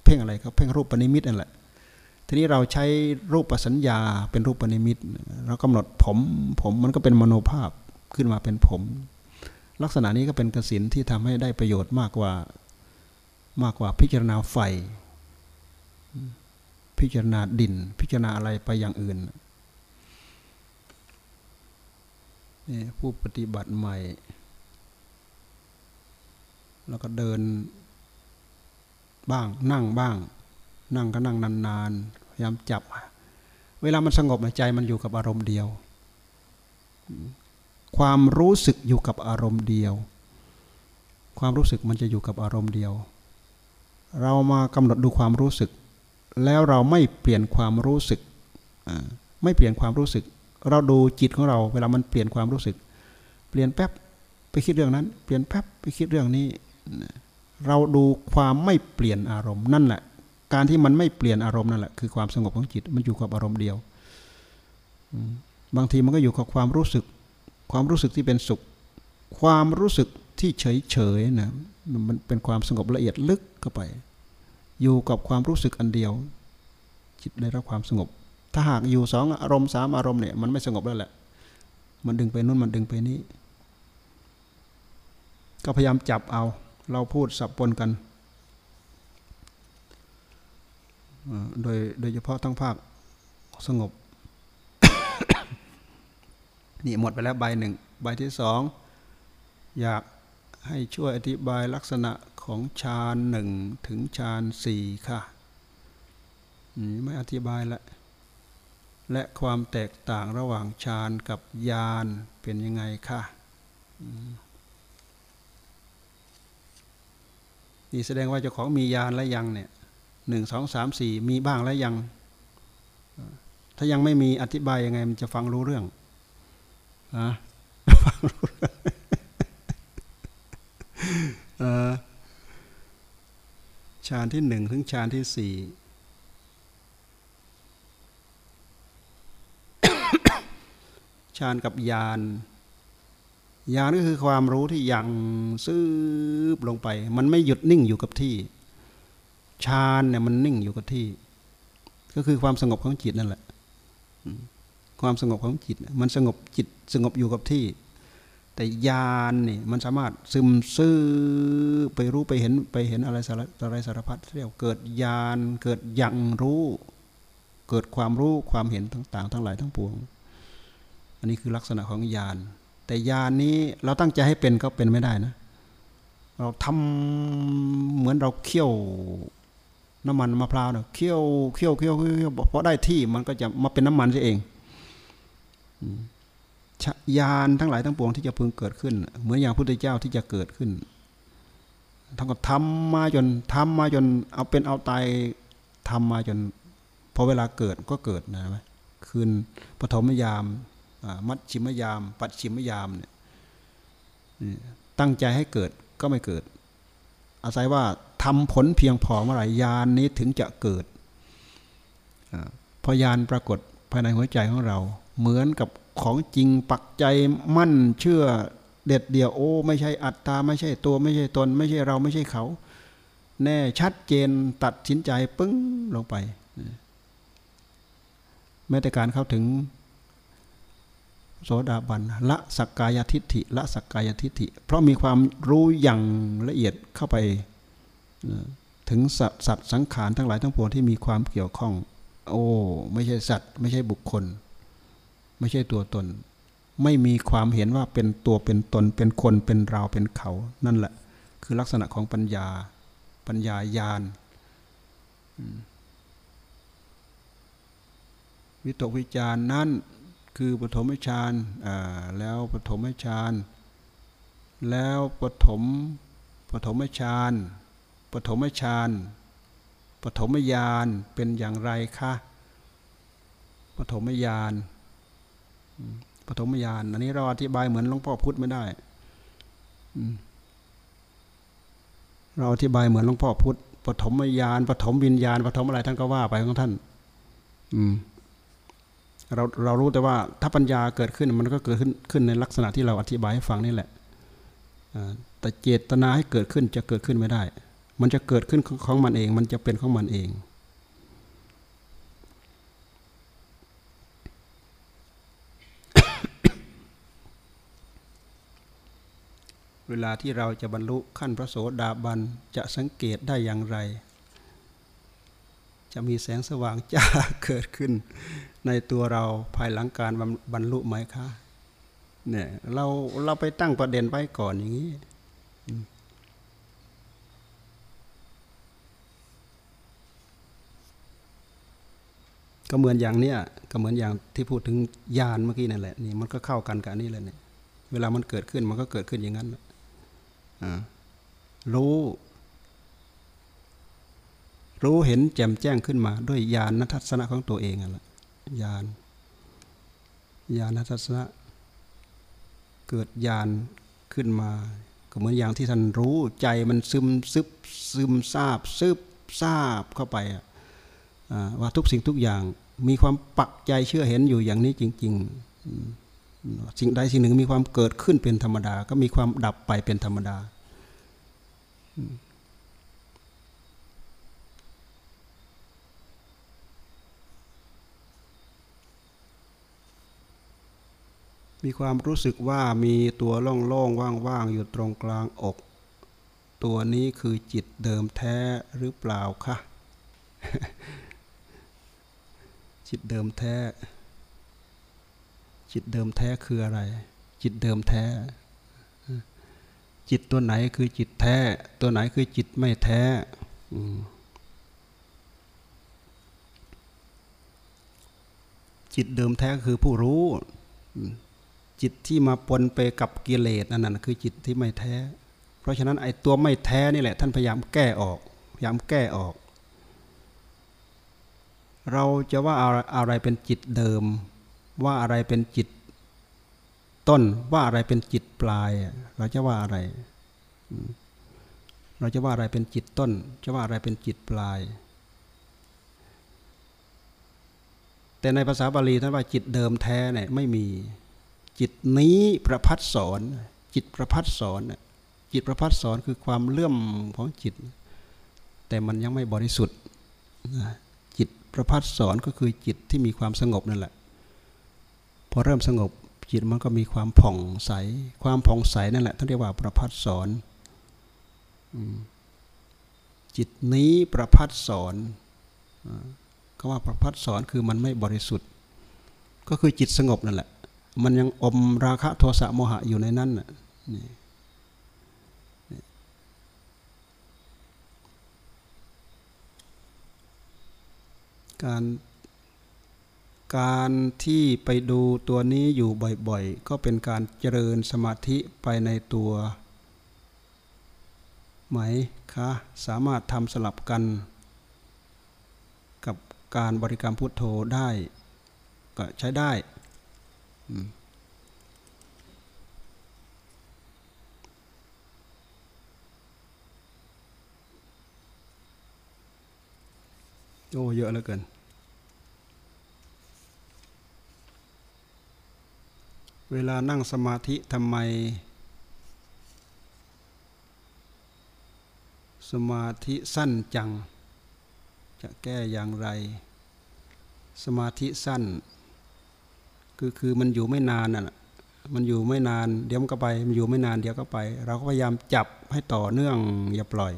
เพ่งอะไรครับเพ่งรูปปณิมิตนั่นแหละ ทีนี้เราใช้รูปปสัญญาเป็นรูปปณิมิต เรากำหนดผมผมมันก็เป็นมโนภาพขึ้นมาเป็นผม ลักษณะนี้ก็เป็นกสินที่ทำให้ได้ประโยชน์มากกว่ามากกว่าพิจารณาไฟ พิจารณาดิน พิจารณาอะไรไปอย่างอื่นนี่ผู้ปฏิบัติใหม่ แล้วก็เดินบ้างนั่งบ้าง นั่งก็นั่งนานๆพยายามจับ เวลามันสงบใจมันอยู่กับอารมณ์เดียว ความรู้สึกอยู่กับอารมณ์เดียว ความรู้สึกมันจะอยู่กับอารมณ์เดียว เรามากำหนดดูความรู้สึก แล้วเราไม่เปลี่ยนความรู้สึกไม่เปลี่ยนความรู้สึก เราดูจิตของเรา เวลามันเปลี่ยนความรู้สึก เปลี่ยนแป๊บไปคิดเรื่องนั้น เปลี่ยนแป๊บไปคิดเรื่องนี้ เราดูความไม่เปลี่ยนอารมณ์นั่นแหละ การที่มันไม่เปลี่ยนอารมณ์นั่นแหละคือความสงบของจิตมันอยู่กับอารมณ์เดียวบางทีมันก็อยู่กับความรู้สึก ความรู้สึกที่เป็นสุข ความรู้สึกที่เฉยเฉยนะมันเป็นความสงบละเอียดลึกเข้าไป อยู่กับความรู้สึกอันเดียว จิตได้รับความสงบ ถ้าหากอยู่สองอารมณ์สามอารมณ์เนี่ยมันไม่สงบแล้วแหละ มันดึงไปนู่นมันดึงไปนี้ก็พยายามจับเอา เราพูดสับปนกัน โดยโดยเฉพาะทั้งภาคสงบ นี่หมดไปแล้วใบหนึ่ง ใบที่สอง อยากให้ช่วยอธิบายลักษณะของฌานหนึ่งถึงฌานสี่ค่ะไม่อธิบายละและความแตกต่างระหว่างฌานกับญาณเป็นยังไงค่ะ นี่แสดงว่าเจ้าของมีญาณและยังเนี่ยหนึ่งสองสามสี่มีบ้างและยัง ถ้ายังไม่มีอธิบายยังไง มันจะฟังรู้เรื่องอะฟังรู้เรื่องฌานที่หนึ่งถึงฌานที่สี่ฌานกับญาณ ญาณก็คือความรู้ที่ยังซืบลงไป มันไม่หยุดนิ่งอยู่กับที่ฌานเนี่ยมันนิ่งอยู่กับที่ ก็คือความสงบของจิตนั่นแหละความสงบของจิต มันสงบจิตสงบอยู่กับที่ แต่ญาณนี่มันสามารถซึมซื่อไปรู้ไปเห็นไปเห็นอะไรสารอะไรสารพัดเรียกเกิดญาณเกิดยังรู้ เกิดความรู้ความเห็นต่าง ๆ ทั้งหลายทั้งปวง อันนี้คือลักษณะของญาณ แต่ญานี้เราตั้งใจให้เป็นก็เป็นไม่ได้นะ เราทำเหมือนเราเคี่ยวน้ำมันมะพร้าวเนาะเคี่ยวเคี่ยวเคี่ยวเคี่ยวพอได้ที่มันก็จะมาเป็นน้ำมันซะเองยานทั้งหลายทั้งปวงที่จะพึงเกิดขึ้น เหมือนอย่างพระพุทธเจ้าที่จะเกิดขึ้นท่านก็ทำมาจนทำมาจนเอาเป็นเอาตายทำมาจนพอเวลาเกิดก็เกิดนะไหมคืนปฐมยาม มัดชิมยาม ปัดชิมยามเนี่ยตั้งใจให้เกิดก็ไม่เกิด อาศัยว่าทำผลเพียงพอเมื่อไหร่ยานนี้ถึงจะเกิดพอยานปรากฏภายในหัวใจของเรา เหมือนกับของจริงปักใจมั่นเชื่อเด็ดเดี่ยวโอ้ ไม่ใช่อัตตา ไม่ใช่ตัวไม่ใช่ตน ไม่ใช่เราไม่ใช่เขา แน่ชัดเจนตัดสินใจปึ้งลงไปแม้แต่การเข้าถึง โสดาบันละสักกายทิฏฐิละสักกายทิฏฐิ เพราะมีความรู้อย่างละเอียดเข้าไปถึงสัตว์สัตสังขารทั้งหลายทั้งปวงที่มีความเกี่ยวข้อง โอ้ไม่ใช่สัตว์ ไม่ใช่บุคคล ไม่ใช่ตัวตน ไม่มีความเห็นว่าเป็นตัวเป็นตนเป็นคนเป็นเราเป็นเขา นั่นแหละ คือลักษณะของปัญญาปัญญายาณวิตกวิจารนั้น คือปฐมฌานแล้วปฐมฌานแล้วปฐมปฐมฌานปฐมฌานปฐมญาณเป็นอย่างไรคะปฐมญาณปฐมญาณอันนี้เราอธิบายเหมือนหลวงพ่อพุธไม่ได้เราอธิบายเหมือนหลวงพ่อพุธปฐมญาณปฐมวิญญาณปฐมอะไรท่านก็ว่าไปของท่าน อืม เราเรารู้แต่ว่าถ้าปัญญาเกิดขึ้นมันก็เกิดขึ้นขึ้นในลักษณะที่เราอธิบายให้ฟังนี่แหละแต่เจตนาให้เกิดขึ้นจะเกิดขึ้นไม่ได้ มันจะเกิดขึ้นของมันเอง มันจะเป็นของมันเองเวลาที่เราจะบรรลุขั้นพระโสดาบันจะสังเกตได้อย่างไร จะมีแสงสว่างจ้าเกิดขึ้น ในตัวเราภายหลังการบรรลุไหมคะเนี่ยเราเราไปตั้งประเด็นไว้ก่อนอย่างนี้ก็เหมือนอย่างเนี้ยก็เหมือนอย่างที่พูดถึงญาณเมื่อกี้นั่นแหละนี่มันก็เข้ากันกับนี่เลยเนี่ยเวลามันเกิดขึ้นมันก็เกิดขึ้นอย่างนั้นรู้ รู้เห็นแจ่มแจ้งขึ้นมา ด้วยญาณนัทัศนะของตัวเองนั่นแหละญาณญาณทัศนะเกิดญาณขึ้นมา ก็เหมือนอย่างที่ท่านรู้ใจมันซึมซึบซึมซาบซึบซาบเข้าไปว่าทุกสิ่งทุกอย่างมีความปักใจเชื่อเห็นอยู่อย่างนี้จริง ๆ สิ่งใดสิ่งหนึ่งมีความเกิดขึ้นเป็นธรรมดา ก็มีความดับไปเป็นธรรมดา มีความรู้สึกว่ามีตัวโล่งๆว่างๆอยู่ตรงกลางอก ตัวนี้คือจิตเดิมแท้หรือเปล่าคะจิตเดิมแท้ จิตเดิมแท้คืออะไร จิตเดิมแท้ จิตตัวไหนคือจิตแท้ ตัวไหนคือจิตไม่แท้จิตเดิมแท้คือผู้รู้ จิตที่มาปนไปกับกิเลสนั่นน่ะคือจิตที่ไม่แท้ เพราะฉะนั้นไอ้ตัวไม่แท้นี่แหละ ท่านพยายามแก้ออก พยายามแก้ออก เราจะว่าอะไรเป็นจิตเดิม ว่าอะไรเป็นจิตต้นว่าอะไรเป็นจิตปลาย เราจะว่าอะไร เราจะว่าอะไรเป็นจิตต้น จะว่าอะไรเป็นจิตปลาย แต่ในภาษาบาลีท่านว่าจิตเดิมแท้เนี่ยไม่มี จิตนี้ประพัดสอน จิตประพัดสอนจิตประพัดสอนคือความเลื่อมของจิต แต่มันยังไม่บริสุทธิ์จิตประพัดสอนก็คือจิตที่มีความสงบนั่นแหละ พอเริ่มสงบจิตมันก็มีความผ่องใส ความผ่องใสนั่นแหละท่านเรียกว่าประพัดสอนจิตนี้ประพัดสอนก็ว่าประพัดสอนคือมันไม่บริสุทธิ์ ก็คือจิตสงบนั่นแหละ มันยังอมราคะโทสะโมหะอยู่ในนั้นน่ะนี่การการที่ไปดูตัวนี้อยู่บ่อยๆ ก็เป็นการเจริญสมาธิไปในตัวไหมคะสามารถทำสลับกัน กับการบริกรรมพุทโธได้ ก็ใช้ได้ โอ้เยอะเหลือเกิน เวลานั่งสมาธิทำไม สมาธิสั้นจัง จะแก้อย่างไร สมาธิสั้น คือคือมันอยู่ไม่นานน่ะมันอยู่ไม่นานเดี๋ยวมันก็ไป มันอยู่ไม่นานเดี๋ยวก็ไป เราก็พยายามจับให้ต่อเนื่อง อย่าปล่อย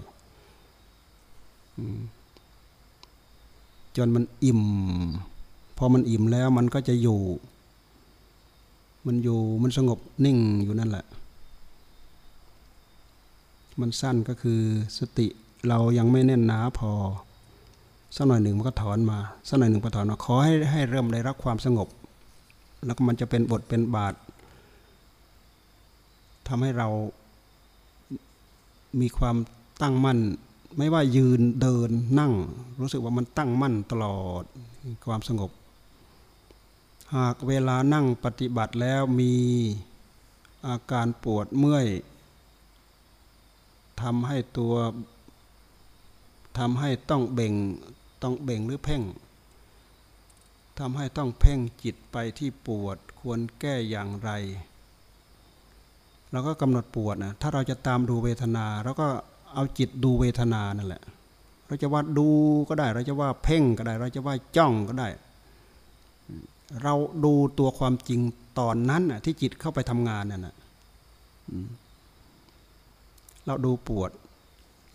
จนมันอิ่ม พอมันอิ่มแล้วมันก็จะอยู่ มันอยู่มันสงบนิ่งอยู่นั่นแหละ มันสั้นก็คือสติเรายังไม่แน่นหนาพอสักหน่อยหนึ่งมันก็ถอนมาสักหน่อยหนึ่งก็ถอนมาขอให้ให้เริ่มได้รับความสงบ แล้วก็มันจะเป็นบทเป็นบาททำให้เรามีความตั้งมั่น ไม่ว่ายืนเดินนั่ง รู้สึกว่ามันตั้งมั่นตลอดความสงบ หากเวลานั่งปฏิบัติแล้วมีอาการปวดเมื่อยทำให้ตัวทำให้ต้องเบ่งต้องเบ่งหรือเพ่ง ทำให้ต้องเพ่งจิตไปที่ปวดควรแก้อย่างไร เราก็กำหนดปวดนะถ้าเราจะตามดูเวทนาเราก็เอาจิตดูเวทนานั่นแหละ เราจะว่าดูก็ได้ เราจะว่าเพ่งก็ได้ เราจะว่าจ้องก็ได้ เราดูตัวความจริงตอนนั้นน่ะที่จิตเข้าไปทำงานนั่นน่ะเราดูปวด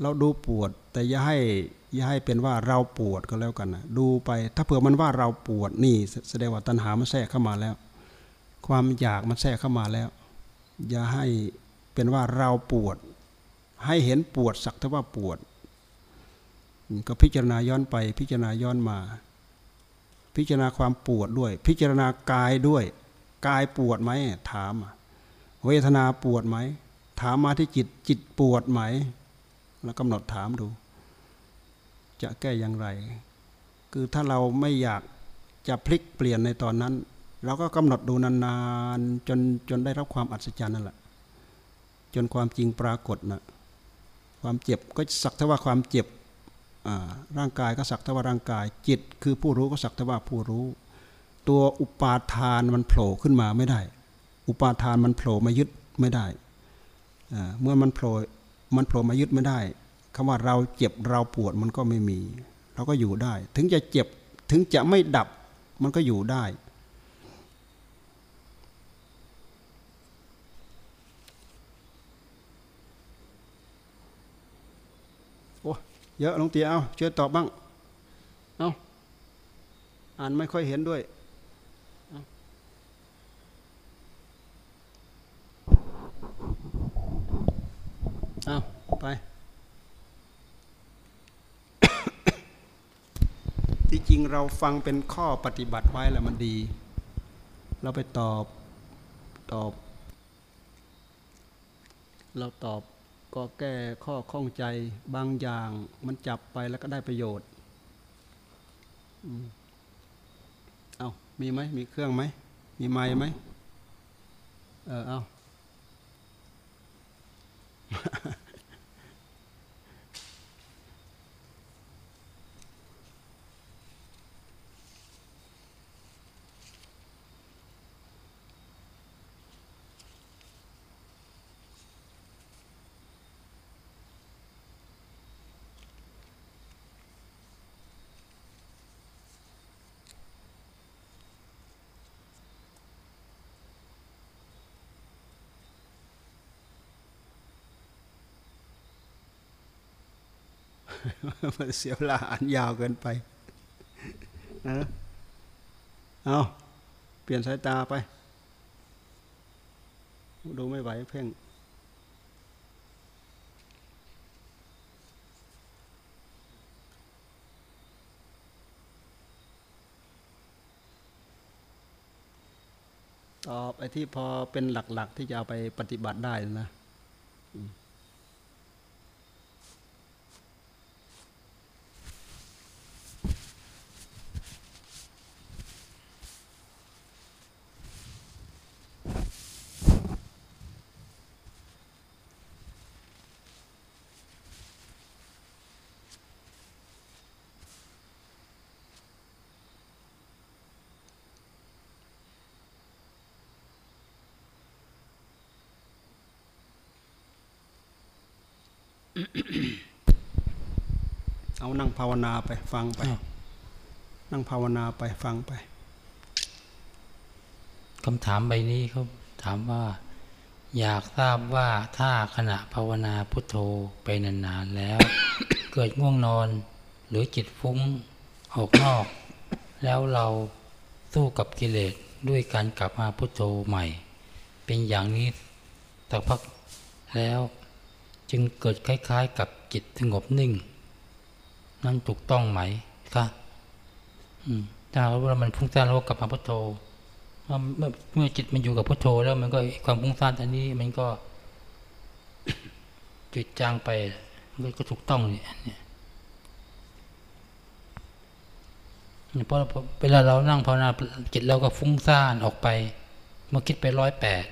เราดูปวด แต่อย่าให้ อย่าให้เป็นว่าเราปวดก็แล้วกันนะดูไป ถ้าเผื่อมันว่าเราปวดนี่ แสดงว่าตัณหามันแทรกเข้ามาแล้ว ความอยากมันแทรกเข้ามาแล้ว อย่าให้เป็นว่าเราปวด ให้เห็นปวดสักแต่ว่าปวด ก็พิจารณาย้อนไป พิจารณาย้อนมา พิจารณาความปวดด้วย พิจารณากายด้วยกายปวดไหมถาม เวทนาปวดไหมถามมาที่จิตจิตปวดไหม แล้วกำหนดถามดู จะแก้อย่างไร คือถ้าเราไม่อยากจะพลิกเปลี่ยนในตอนนั้น เราก็กำหนดดูนานๆจนจนได้รับความอัศจรรย์นั่นแหละจนความจริงปรากฏนะความเจ็บก็สักแต่ว่าความเจ็บร่างกายก็สักแต่ว่าร่างกาย จิต คือผู้รู้ก็สักแต่ว่าผู้รู้ ตัวอุปาทานมันโผล่ขึ้นมาไม่ได้ อุปาทานมันโผล่มายึดไม่ได้เมื่อมันโผล่มันโผล่มายึดไม่ได้ คำว่าเราเจ็บเราปวดมันก็ไม่มี เราก็อยู่ได้ ถึงจะเจ็บถึงจะไม่ดับมันก็อยู่ได้เยอะลงเตียเอาช่วยตอบบ้าง เอาอ่านไม่ค่อยเห็นด้วยเอาไป จริงเราฟังเป็นข้อปฏิบัติไว้แล้วมันดี เราไปตอบตอบ เราตอบก็แก้ข้อข้องใจบางอย่างมันจับไปแล้วก็ได้ประโยชน์เอามีไหมมีเครื่องไหม มีไม้ไหมเออเอา มันเสียเวลาอ่านยาวเกินไปนะเอาเปลี่ยนสายตาไป ดูไม่ไหวเพ่งตอบไอ้ที่พอเป็นหลัก ๆ ที่จะเอาไปปฏิบัติได้นะ นั่งภาวนาไปฟังไปอ้าวนั่งภาวนาไปฟังไปคำถามใบนี้เขาถามว่า อยากทราบว่าถ้าขณะภาวนาพุทโธไปนานๆแล้ว เกิดง่วงนอน หรือจิตฟุ้งออกนอก แล้วเราสู้กับกิเลสด้วยการกลับมาพุทโธใหม่ เป็นอย่างนี้สักพักแล้ว จึงเกิดคล้าย ๆ กับจิตสงบนิ่ง นั่นถูกต้องไหมคะถ้าว่ามันฟุ้งซ่านเราก็กลับมาพุทโธเมื่อเมื่อจิตมันอยู่กับพุทโธแล้วมันก็ความฟุ้งซ่านอันนี้ มันก็จุดจางไปมันก็ถูกต้องเนี่ยเนี่ยเพราะเวลาเรานั่งภาวนาจิตเราก็ฟุ้งซ่านออกไปเมื่อคิดไปร้อยแปด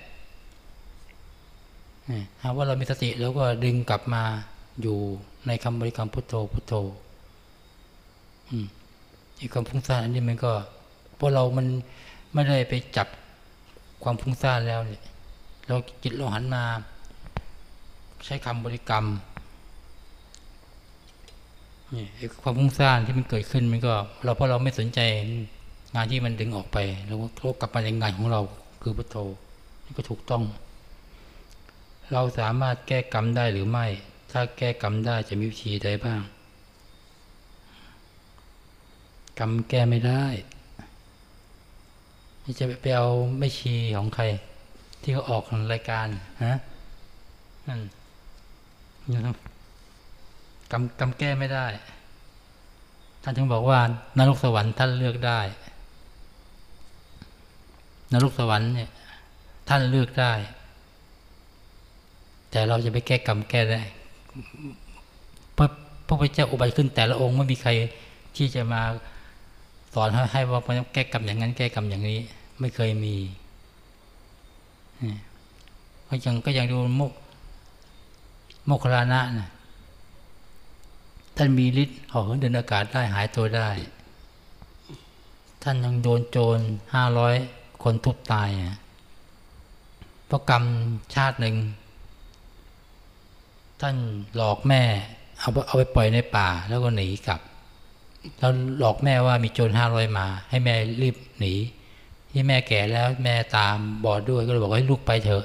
หาว่าเรามีสติแล้วก็ดึงกลับมาอยู่ในคำบริกรรมพุทโธพุทโธ ไอ้ความฟุ้งซ่านอันนี้มันก็เพราะเรามันไม่ได้ไปจับความฟุ้งซ่านแล้วเนี่ยเราจิตเราหันมา ใช้คำบริกรรมนี่ความฟุ้งซ่านที่มันเกิดขึ้นมันก็ เราเพราะเราไม่สนใจงานที่มันดึงออกไปเราก็กลับมาในงานของเราคือพุทโธนี่ก็ถูกต้อง เราสามารถแก้กรรมได้หรือไม่ ถ้าแก้กรรมได้จะมีวิธีใดบ้าง กรรมแก้ไม่ได้นี่จะไปเอาไม่ชีของใคร ที่เขาออกรายการฮะนั่นนะครับกรรมกรรมแก้ไม่ได้ ท่านถึงบอกว่านรกสวรรค์ท่านเลือกได้นรกสวรรค์เนี่ย ท่านเลือกได้ แต่เราจะไปแก้กรรมแก้ได้พระพระพุทธเจ้าอุบัติขึ้นแต่ละองค์ไม่มีใครที่จะมา สอนให้ให้ว่าแก้กรรมอย่างนั้น แก้กรรมอย่างนี้ ไม่เคยมีก็ยังก็ยังดูโมกโมคคลานะนะท่านมีฤทธิ์หาะเหินเดินอากาศได้หายตัวได้ ท่านยังโดนโจรห้าร้อยคนทุบตายอะเพราะกรรมชาติหนึ่ง ท่านหลอกแม่ เอาเอาไปปล่อยในป่าแล้วก็หนีกลับ แล้วหลอกแม่ว่ามีโจรห้าร้อยมา ให้แม่รีบหนี ที่แม่แก่แล้วแม่ตามบอดด้วยก็เลยบอกให้ลูกไปเถอะ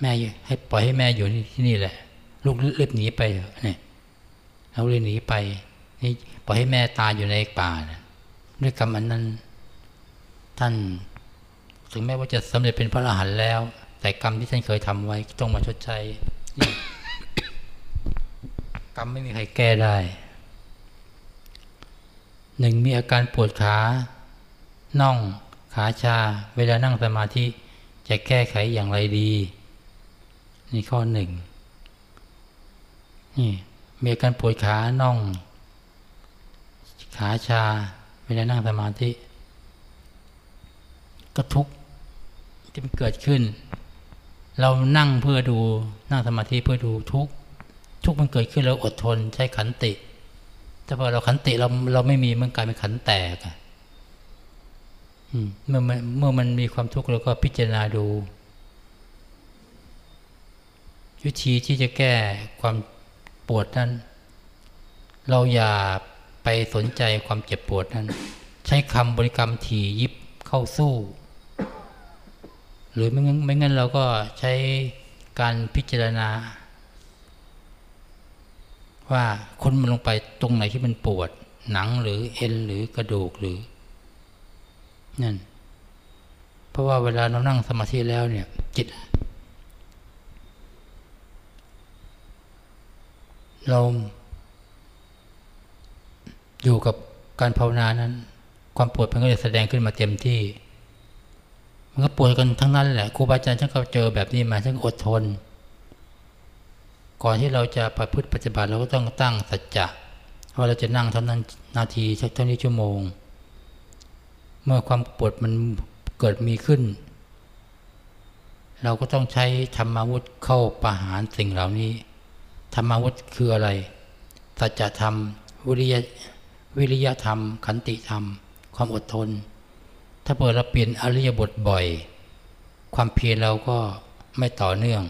แม่ให้ปล่อยให้แม่อยู่ที่นี่แหละ ลูกรีบหนีไปเถอะเนี่ยเราเลยหนีไป นี่ปล่อยให้แม่ตายอยู่ในป่านะด้วยกรรมอันนั้น ท่าน ถึงแม้ว่าจะสำเร็จเป็นพระอรหันต์แล้ว แต่กรรมที่ท่านเคยทำไว้ต้องมาชดใช้กรรมไม่มีใครแก้ได้ หนึ่งมีอาการปวดขาน่อง ขาชา เวลานั่งสมาธิจะแก้ไขอย่างไรดี นี่ข้อหนึ่งนี่มีอาการปวดขาน่อง ขาชา เวลานั่งสมาธิก็ทุกข์ที่มันเกิดขึ้น เรานั่งเพื่อดูนั่งสมาธิเพื่อดูทุกทุกมันเกิดขึ้นเราอดทนใช้ขันติ แต่พอเราขันติเราเราไม่มีมันกลายเป็นขันแตกอะเมื่อมันเมื่อมันมีความทุกข์เราก็พิจารณาดู วิธีที่จะแก้ความปวดนั้น เราอย่าไปสนใจความเจ็บปวดนั้น ใช้คำบริกรรมถี่ยิบเข้าสู้ หรือไม่งั้นไม่งั้นเราก็ใช้การพิจารณา ว่าคนมันลงไปตรงไหนที่มันปวด หนังหรือเอ็นหรือกระดูกหรือนั่นเพราะว่าเวลาเรานั่งสมาธิแล้วเนี่ย จิต เราอยู่กับการภาวนานั้น ความปวดมันก็จะแสดงขึ้นมาเต็มที่ มันก็ปวดกันทั้งนั้นแหละครูบาอาจารย์ฉันก็เจอแบบนี้มาฉันอดทน ก่อนที่เราจะประพฤติปฏิบัติเราก็ต้องตั้งสัจจะว่าเราจะนั่งเท่านั้นนาทีสักเท่านี้ชั่วโมง เมื่อความปวดมันเกิดมีขึ้น เราก็ต้องใช้ธรรมาวุธเข้าประหารสิ่งเหล่านี้ธรรมาวุธคืออะไรสัจธรรมวิริยะวิริยะธรรม ขันติธรรม ความอดทน ถ้าเปิดเราเปลี่ยนอริยบทบ่อย ความเพียรเราก็ไม่ต่อเนื่อง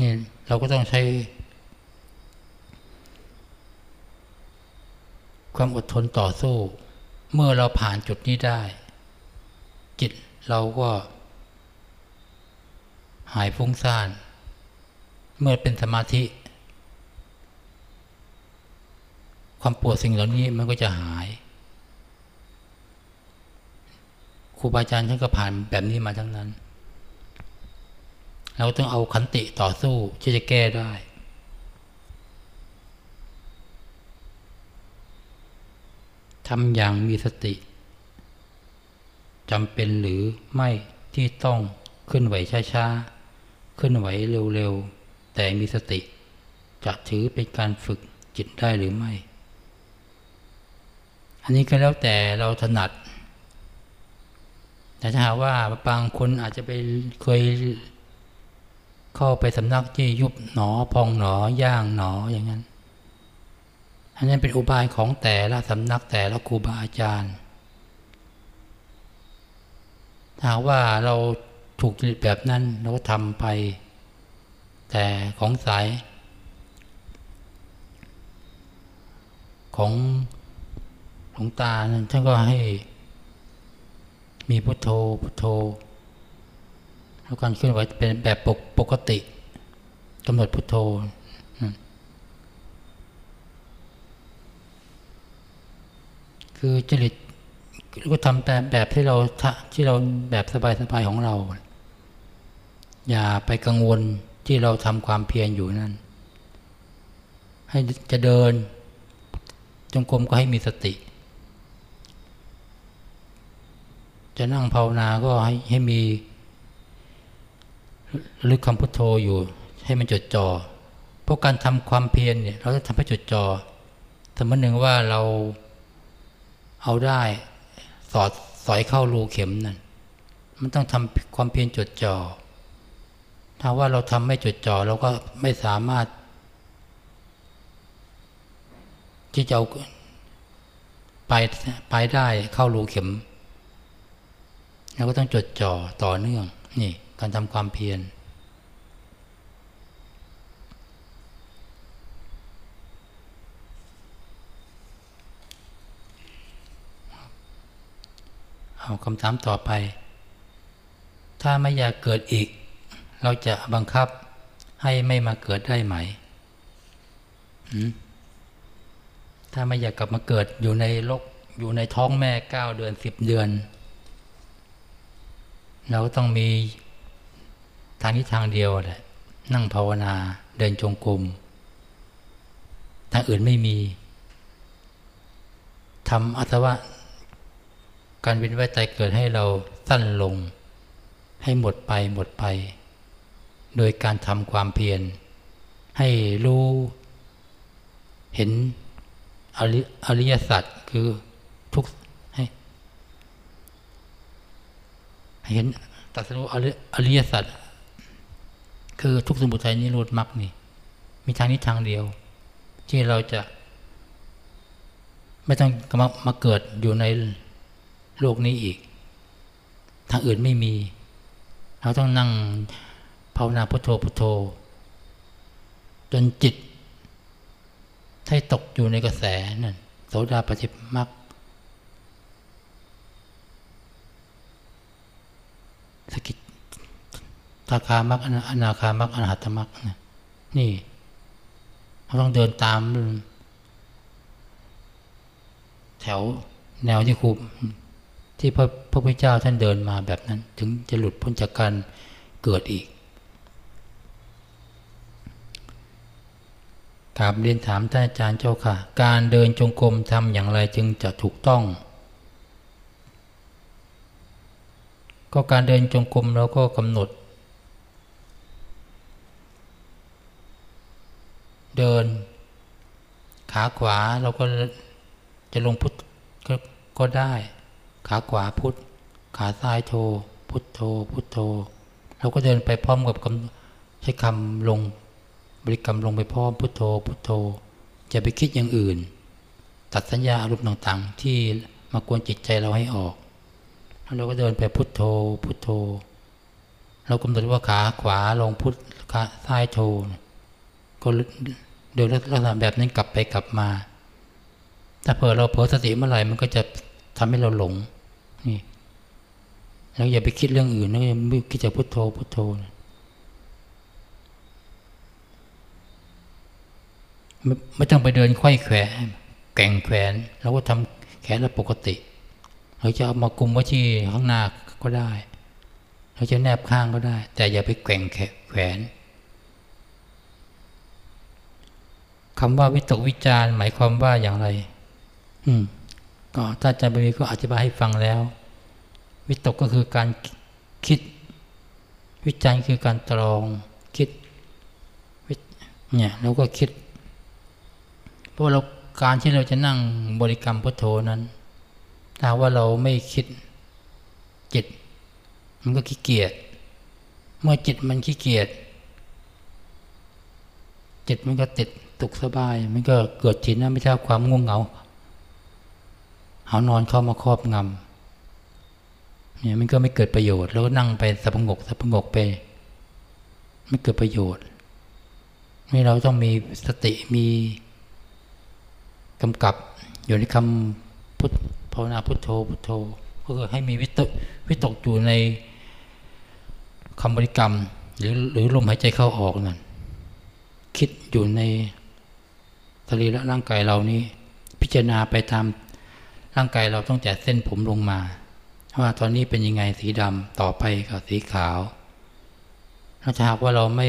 นี่เราก็ต้องใช้ ความอดทนต่อสู้ เมื่อเราผ่านจุดนี้ได้ จิตเราก็ หายฟุ้งซ่าน เมื่อเป็นสมาธิ ความปวดสิ่งเหล่านี้มันก็จะหายครูบาอาจารย์ท่านก็ผ่านแบบนี้มาทั้งนั้น เราต้องเอาขันติต่อสู้ที่จะแก้ได้ ทำอย่างมีสติจำเป็นหรือไม่ที่ต้องขึ้นไหวช้าๆขึ้นไหวเร็วๆ แต่มีสติ จะถือเป็นการฝึกจิตได้หรือไม่ อันนี้ก็แล้วแต่เราถนัด แต่ถ้าหากว่าบางคนอาจจะไปเคย เข้าไปสำนักที่ยุบหนอพองหนอย่างหนออย่างนั้น อันนั้นเป็นอุบายของแต่ละสำนักแต่ละครูบาอาจารย์ถ้าว่าเราถูกจริตแบบนั้นเราก็ทำไป แต่ของสาย ของหลวงตานั้นท่านก็ให้มีพุทโธพุทโธ แล้วการเคลื่อนไหวเป็นแบบปกปกติกำหนดพุทโธคือจริตก็ทำแต่แบบที่เราที่เราแบบสบายๆของเรา อย่าไปกังวลที่เราทำความเพียรอยู่นั่น ให้จะเดินจงกรมก็ให้มีสติ จะนั่งภาวนาก็ให้ให้มี ลึกคำพุทโธอยู่ให้มันจดจอ่อเพราะการทำความเพียรเนี่ย เราจะทำให้จดจอ่อสมมติหนึ่งว่าเราเอาได้สอดสอยเข้ารูเข็มนั่นมันต้องทำความเพียรจดจอ่อถ้าว่าเราทำไม่จดจ่อเราก็ไม่สามารถ ที่จะเอาไปไปได้เข้ารูเข็มเราก็ต้องจดจ่อต่อเนื่องนี่ การทำความเพียรเอาคำถามต่อไป ถ้าไม่อยากเกิดอีก เราจะบังคับให้ไม่มาเกิดได้ไหม ถ้าไม่อยากกลับมาเกิดอยู่ในโลกอยู่ในท้องแม่เก้าเดือนสิบเดือน เราต้องมี ทางนี้ทางเดียวแหละ นั่งภาวนาเดินจงกรมทางอื่นไม่มีทำอัตวะ การวินไว้ใจเกิดให้เราสั้นลง ให้หมดไปหมดไป โดยการทำความเพียรให้รู้เห็นอริยสัจคือทุกให้เห็นตัสรุอริยสัจ คือทุกสมุทัยนิโรธมรรคนี่ มีทางนี้ทางเดียว ที่เราจะ ไม่ต้องมามาเกิดอยู่ในโลกนี้อีก ทางอื่นไม่มี เราต้องนั่งภาวนาพุทโธพุทโธ จนจิตให้ตกอยู่ในกระแสนั่นโสดาปฏิมรรคสกิด ตาคามักอนาคามักอนาหัตมักนี่เราต้องเดินตาม แถวแนวที่ครูที่พระพระพุทธเจ้าท่านเดินมาแบบนั้น ถึงจะหลุดพ้นจากการเกิดอีกถามเรียนถามท่านอาจารย์เจ้าค่ะ การเดินจงกรมทำอย่างไรจึงจะถูกต้อง ก็การเดินจงกรมเราก็กำหนด เดิน ขาขวาเราก็จะลงพุทธกก็ได้ ขาขวาพุทธขาซ้ายโท พุทโท พุทโท เราก็เดินไปพร้อมกับใช้คำลงบริกรรมลงไปพร้อมพุทโธ พุทโธจะไปคิดอย่างอื่น ตัดสัญญาอารมณ์ต่างๆ ที่มากวนจิตใจเราให้ออกเราก็เดินไปพุทโธ พุทโธ เรากำหนดว่าขาขวาลงพุทขาซ้ายโทก็ โดยลักษณะแบบนั้นกลับไปกลับมา ถ้าเผลอเราเผลอสติเมื่อไหร่มันก็จะทำให้เราหลงนี่แล้วอย่าไปคิดเรื่องอื่นนะอย่าไม่คิดจะพุทโธพุทโธไมไม่ต้องไปเดินไขว้แขวแก่งแขวนเราก็ทำแขนเราปกติเราจะเอามากุมไว้ที่ข้างหน้าก็ได้เราจะแนบข้างก็ได้ แต่อย่าไปแก่งแขวน คำว่าวิตกวิจารหมายความว่าอย่างไร อืม ก็ถ้าอาจารย์บมีก็อธิบายให้ฟังแล้ว วิตกก็คือการคิด วิจารณ์คือการตรองคิดเนี่ยเราก็คิด เพราะเราการที่เราจะนั่งบริกรรมพุทโธนั้น ถ้าว่าเราไม่คิดจิต มันก็ขี้เกียจเมื่อจิตมันขี้เกียจจิตมันก็ติด ตุกสบาย มันก็เกิดจิตนะไม่ใช่ความง่วงเหงาเอานอนเข้ามาครอบงำเนี่ยมันก็ไม่เกิดประโยชน์ แล้วก็นั่งไปสงบสงบไป ไม่เกิดประโยชน์นี่เราต้องมีสติมีกำกับอยู่ในคำพุทภาวนาพุทโธพุทโธเพื่อให้มีวิตกวิตกอยู่ในคำบริกรรม หรือหรือลมหายใจเข้าออกนั่นคิดอยู่ใน สรีระร่างกายเรานี้ พิจารณาไปตามร่างกายเราต้องแต่เส้นผมลงมา ว่าตอนนี้เป็นยังไงสีดำต่อไปกับสีขาวถ้าหากว่าเราไม่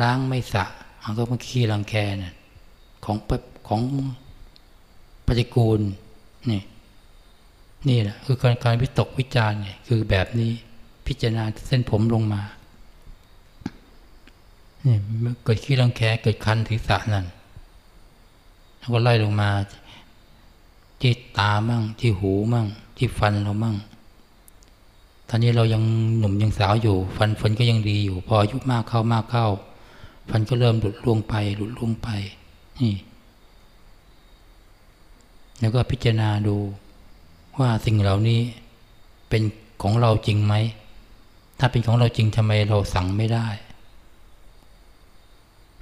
ล้างไม่สระมันก็มาขี้รังแคเนี่ยของของปฏิกูลนี่นี่แหละคือการการวิตกวิจารณ์เนี่ยคือแบบนี้พิจารณาเส้นผมลงมาเนี่ยเกิดขี้รังแคเกิดคันศีรษะนั่น แล้วก็ไล่ลงมา ที่ตามั่ง ที่หูมั่ง ที่ฟันเรามั่งตอนนี้เรายังหนุ่มยังสาวอยู่ ฟันฟันก็ยังดีอยู่ พออายุมากเข้ามากเข้า ฟันก็เริ่มหลุดล่วงไป หลุดล่วงไปนี่แล้วก็พิจารณาดูว่าสิ่งเหล่านี้เป็นของเราจริงไหม ถ้าเป็นของเราจริงทำไมเราสั่งไม่ได้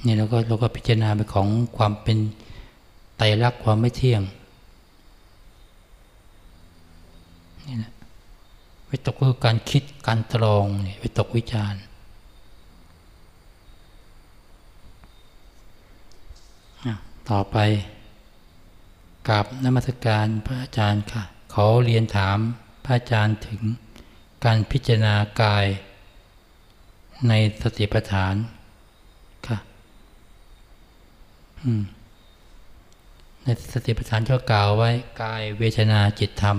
นี่เราก็เราก็พิจารณาไปของความเป็น ตรลักษณ์ความไม่เที่ยงนี่แหละวิตกคือการคิดการตรองนี่วิตกวิจารณ์ต่อไปกราบนมัสการพระอาจารย์ค่ะ ขอเรียนถามพระอาจารย์ถึงการพิจารณากายในสติปัฏฐานค่ะ อืม ในสติปัฏฐานที่กล่าวไว้กายเวทนาจิตธรรม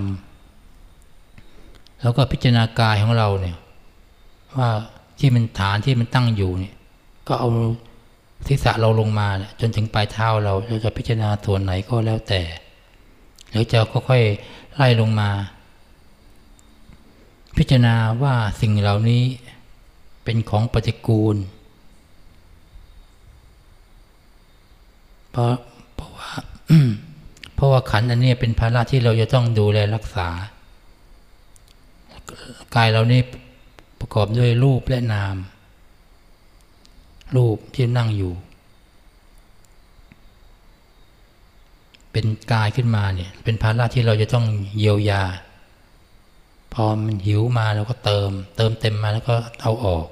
แล้วก็พิจารณากายของเราเนี่ยว่าที่มันฐานที่มันตั้งอยู่เนี่ยก็เอาศีรษะเราลงมาจนถึงปลายเท้าเราเราจะพิจารณาส่วนไหนก็แล้วแต่หรือจะค่อยๆไล่ลงมา พิจารณาว่าสิ่งเหล่านี้เป็นของปฏิกูล เพราะ เพราะว่าขันอันนี้เป็นภาระที่เราจะต้องดูแลรักษา กายเรานี้ประกอบด้วยรูปและนาม รูปที่นั่งอยู่ เป็นกายขึ้นมาเนี่ย เป็นภาระที่เราจะต้องเยียวยา พอมันหิวมาเราก็เติม เติมเต็มมาแล้วก็เอาออก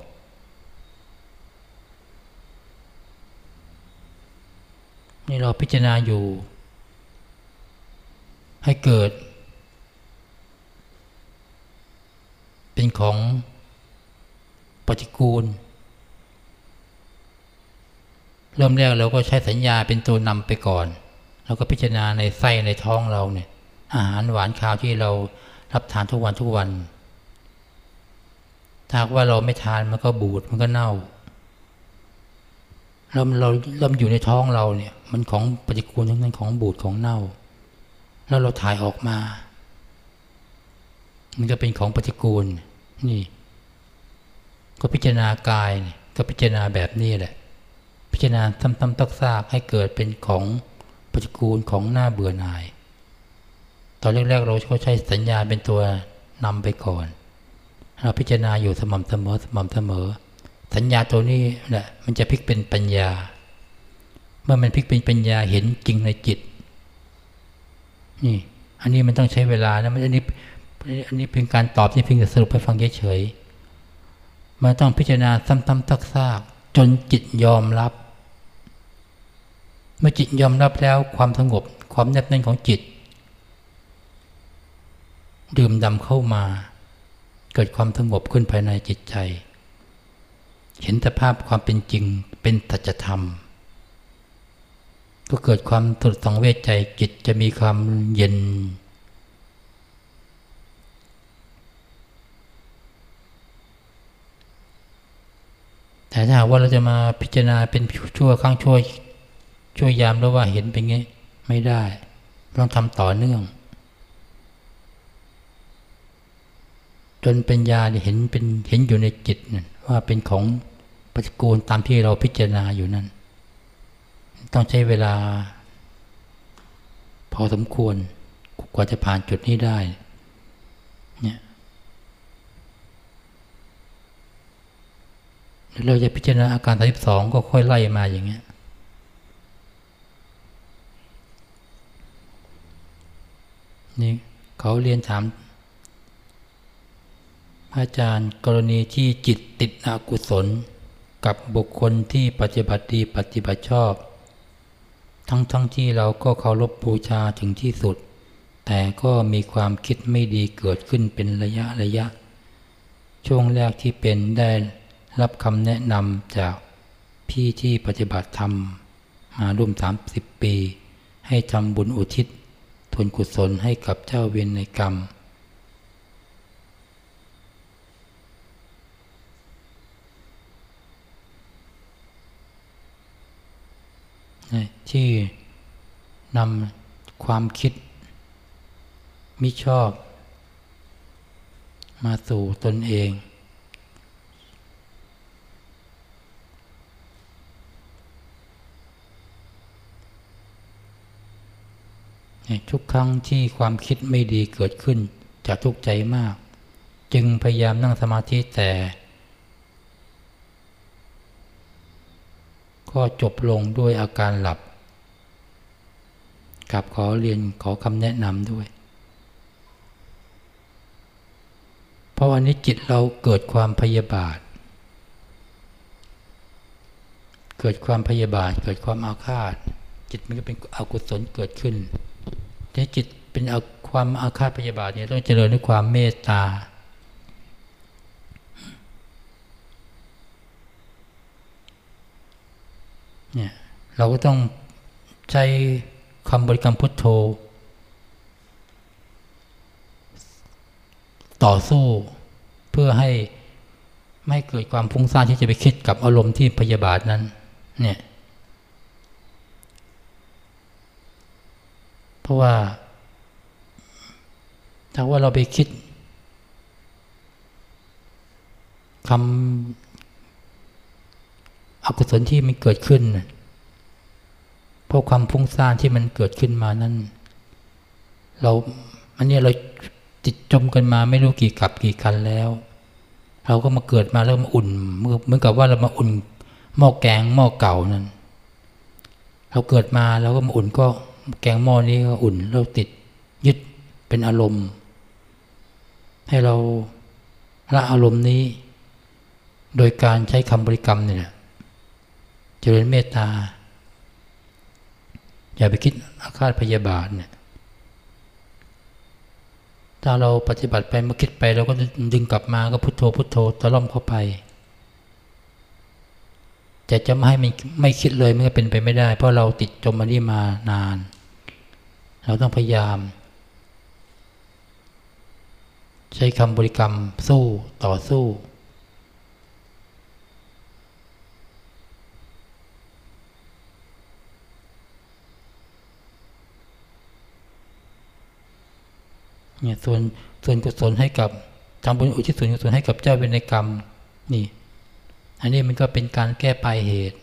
นี่เราพิจารณาอยู่ ให้เกิด เป็นของปฏิกูล เริ่มแรกเราก็ใช้สัญญาเป็นตัวนำไปก่อนเราก็พิจารณาในไส้ในท้องเราเนี่ย อาหารหวานข้าวที่เรารับทานทุกวันทุกวันถ้าว่าเราไม่ทานมันก็บูดมันก็เน่าเราเราเราอยู่ในท้องเราเนี่ย มันของปฏิกูลทั้งนั้นของบูดของเน่า แล้วเราถ่ายออกมา มันก็เป็นของปฏิกูล นี่ ก็พิจารณากายก็พิจารณาแบบนี้แหละ พิจารณาทำทำตักซากให้เกิดเป็นของปฏิกูลของหน้าเบื่อหน่าย ตอนแรกๆเราก็ใช้สัญญาเป็นตัวนำไปก่อนเราพิจารณาอยู่สม่ำเสมอสม่ำเสมอ สัญญาตัวนี้แหละมันจะพลิกเป็นปัญญา เมื่อมันพลิกเป็นปัญญาเห็นจริงในจิต นี่ อันนี้มันต้องใช้เวลานะมันอันนี้อันนี้เป็นการตอบที่เพียงแต่สรุปให้ฟังเฉยๆมันต้องพิจารณาซ้ำๆซากๆจนจิตยอมรับ เมื่อจิตยอมรับแล้วความสงบ ความแนบแน่นของจิต ดื่มดำเข้ามา เกิดความสงบขึ้นภายในจิตใจ เห็นสภาพความเป็นจริงเป็นตัจธรรม ก็เกิดความตรุดสังเวชใจจิตจะมีความเย็น แต่ถ้าว่าเราจะมาพิจารณาเป็นชั่วครั้งชั่วชั่วยามแล้วว่าเห็นเป็นไงไม่ได้ต้องทำต่อเนื่อง จนเปัญญาเห็นเป็นเห็นอยู่ในจิตว่าเป็นของปฏิกูลตามที่เราพิจารณาอยู่นั่น ต้องใช้เวลา พอสมควร กว่าจะผ่านจุดนี้ได้ เนี่ยเราจะพิจารณาอาการสาสองก็ค่อยไล่มาอย่างเงี้ยนี่เขาเรียนถามอาจารย์กรณีที่จิตติดอกุศล กับบุคคลที่ปฏิบัติดีปฏิบัติชอบ ทั้งทั้งที่เราก็เคารพบูชาถึงที่สุด แต่ก็มีความคิดไม่ดีเกิดขึ้นเป็นระยะระยะ ช่วงแรกที่เป็นได้รับคำแนะนำจากพี่ที่ปฏิบัติธรรม มาร่วมสามสิบปี ให้ทำบุญอุทิศทุนกุศลให้กับเจ้าเวียนในกรรม ที่นำความคิด มิชอบ มาสู่ตนเอง ทุกครั้งที่ความคิดไม่ดีเกิดขึ้นจะทุกข์ใจมาก จึงพยายามนั่งสมาธิแต่ ก็จบลงด้วยอาการหลับกับขอเรียนขอคำแนะนำด้วย เพราะวันนี้จิตเราเกิดความพยาบาท เกิดความพยาบาท เกิดความอาฆาต จิตมันก็เป็นอกุศลเกิดขึ้นแต่จิตเป็นความอาฆาตพยาบาทเนี่ยต้องเจริญด้วยความเมตตา เนี่ยเราก็ต้องใช้คำบริกรรมพุทโธ ต่อสู้เพื่อให้ไม่เกิดความฟุ้งซ่านที่จะไปคิดกับอารมณ์ที่พยาบาทนั้นเนี่ยเพราะว่า ถ้าว่าเราไปคิดคำ กุศลที่มันเกิดขึ้นเพราะความพุ่งซ่านที่มันเกิดขึ้นมานั้น เราอันนี้เราติดจมกันมาไม่รู้กี่กับกี่กันแล้ว เราก็มาเกิดมาแล้วมาอุ่นเหมือนกับว่าเรามาอุ่นหม้อแกงหม้อเก่านั้น เราเกิดมาเราก็มาอุ่นก็แกงหม้อนี้ก็อุ่น เราติดยึดเป็นอารมณ์ ให้เราละอารมณ์นี้ โดยการใช้คำบริกรรมเนี่ย เจริญเมตตา อย่าไปคิดอาฆาตพยาบาทเนี่ยถ้าเราปฏิบัติไปมาคิดไปเราก็ดึงกลับมาก็พุโทโธพุโทโธตะล่อมเข้าไปแต่จะไม่ให้มันไม่คิดเลยมันก็เป็นไปไม่ได้ เพราะเราติดจมมานี่มานาน เราต้องพยายาม ใช้คำบริกรรมสู้ต่อสู้ เนี่ยส่วนส่วนกุศลให้กับทำบุญอุทิศส่วนกุศลให้กับเจ้าเป็นในกรรมนี่ อันนี้มันก็เป็นการแก้ปลายเหตุ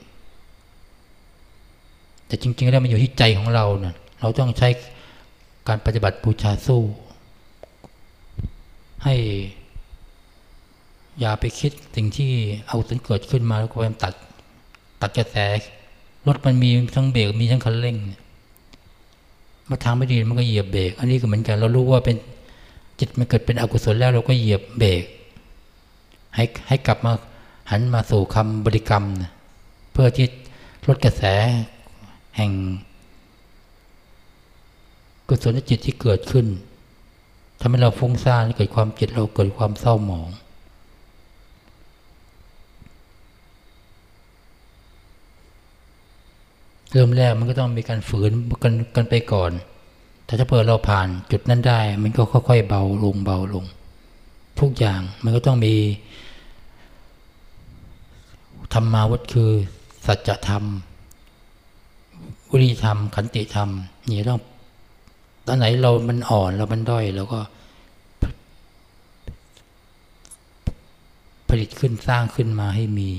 แต่จริง ๆ แล้วมันอยู่ที่ใจของเราเนะเราต้องใช้การปฏิบัติบูชาสู้ ให้ อย่าไปคิดสิ่งที่เอาสันเกิดขึ้นมาแล้วก็ไปตัด ตัดกระแสรถมันมีทั้งเบรกมีทั้งคันเร่งเนี่ย มาทางไม่ดีมันก็เหยียบเบรกอันนี้ก็เหมือนกัน เรารู้ว่าเป็นจิตมันเกิดเป็นอกุศลแล้วเราก็เหยียบเบรกให้ให้กลับมาหันมาสู่คำบริกรรมนะเพื่อที่ลดกระแสแห่ง กุศลจิตที่เกิดขึ้นทำให้เราฟุ้งซ่านเกิดความจิตเราเกิดความเศร้าหมอง เริ่มแรกมันก็ต้องมีการฝืนกันกันไปก่อน แต่ถ้าเปิดเราผ่านจุดนั้นได้ มันก็ค่อยๆเบาลงเบาลง ทุกอย่างมันก็ต้องมีธรรมาวัตคือ สัจธรรมวิริธรรม ขันติธรรมนี่ต้องตอนไหนเรามันอ่อนเรามันด้อยเราก็ ผลิตขึ้นสร้างขึ้นมาให้มี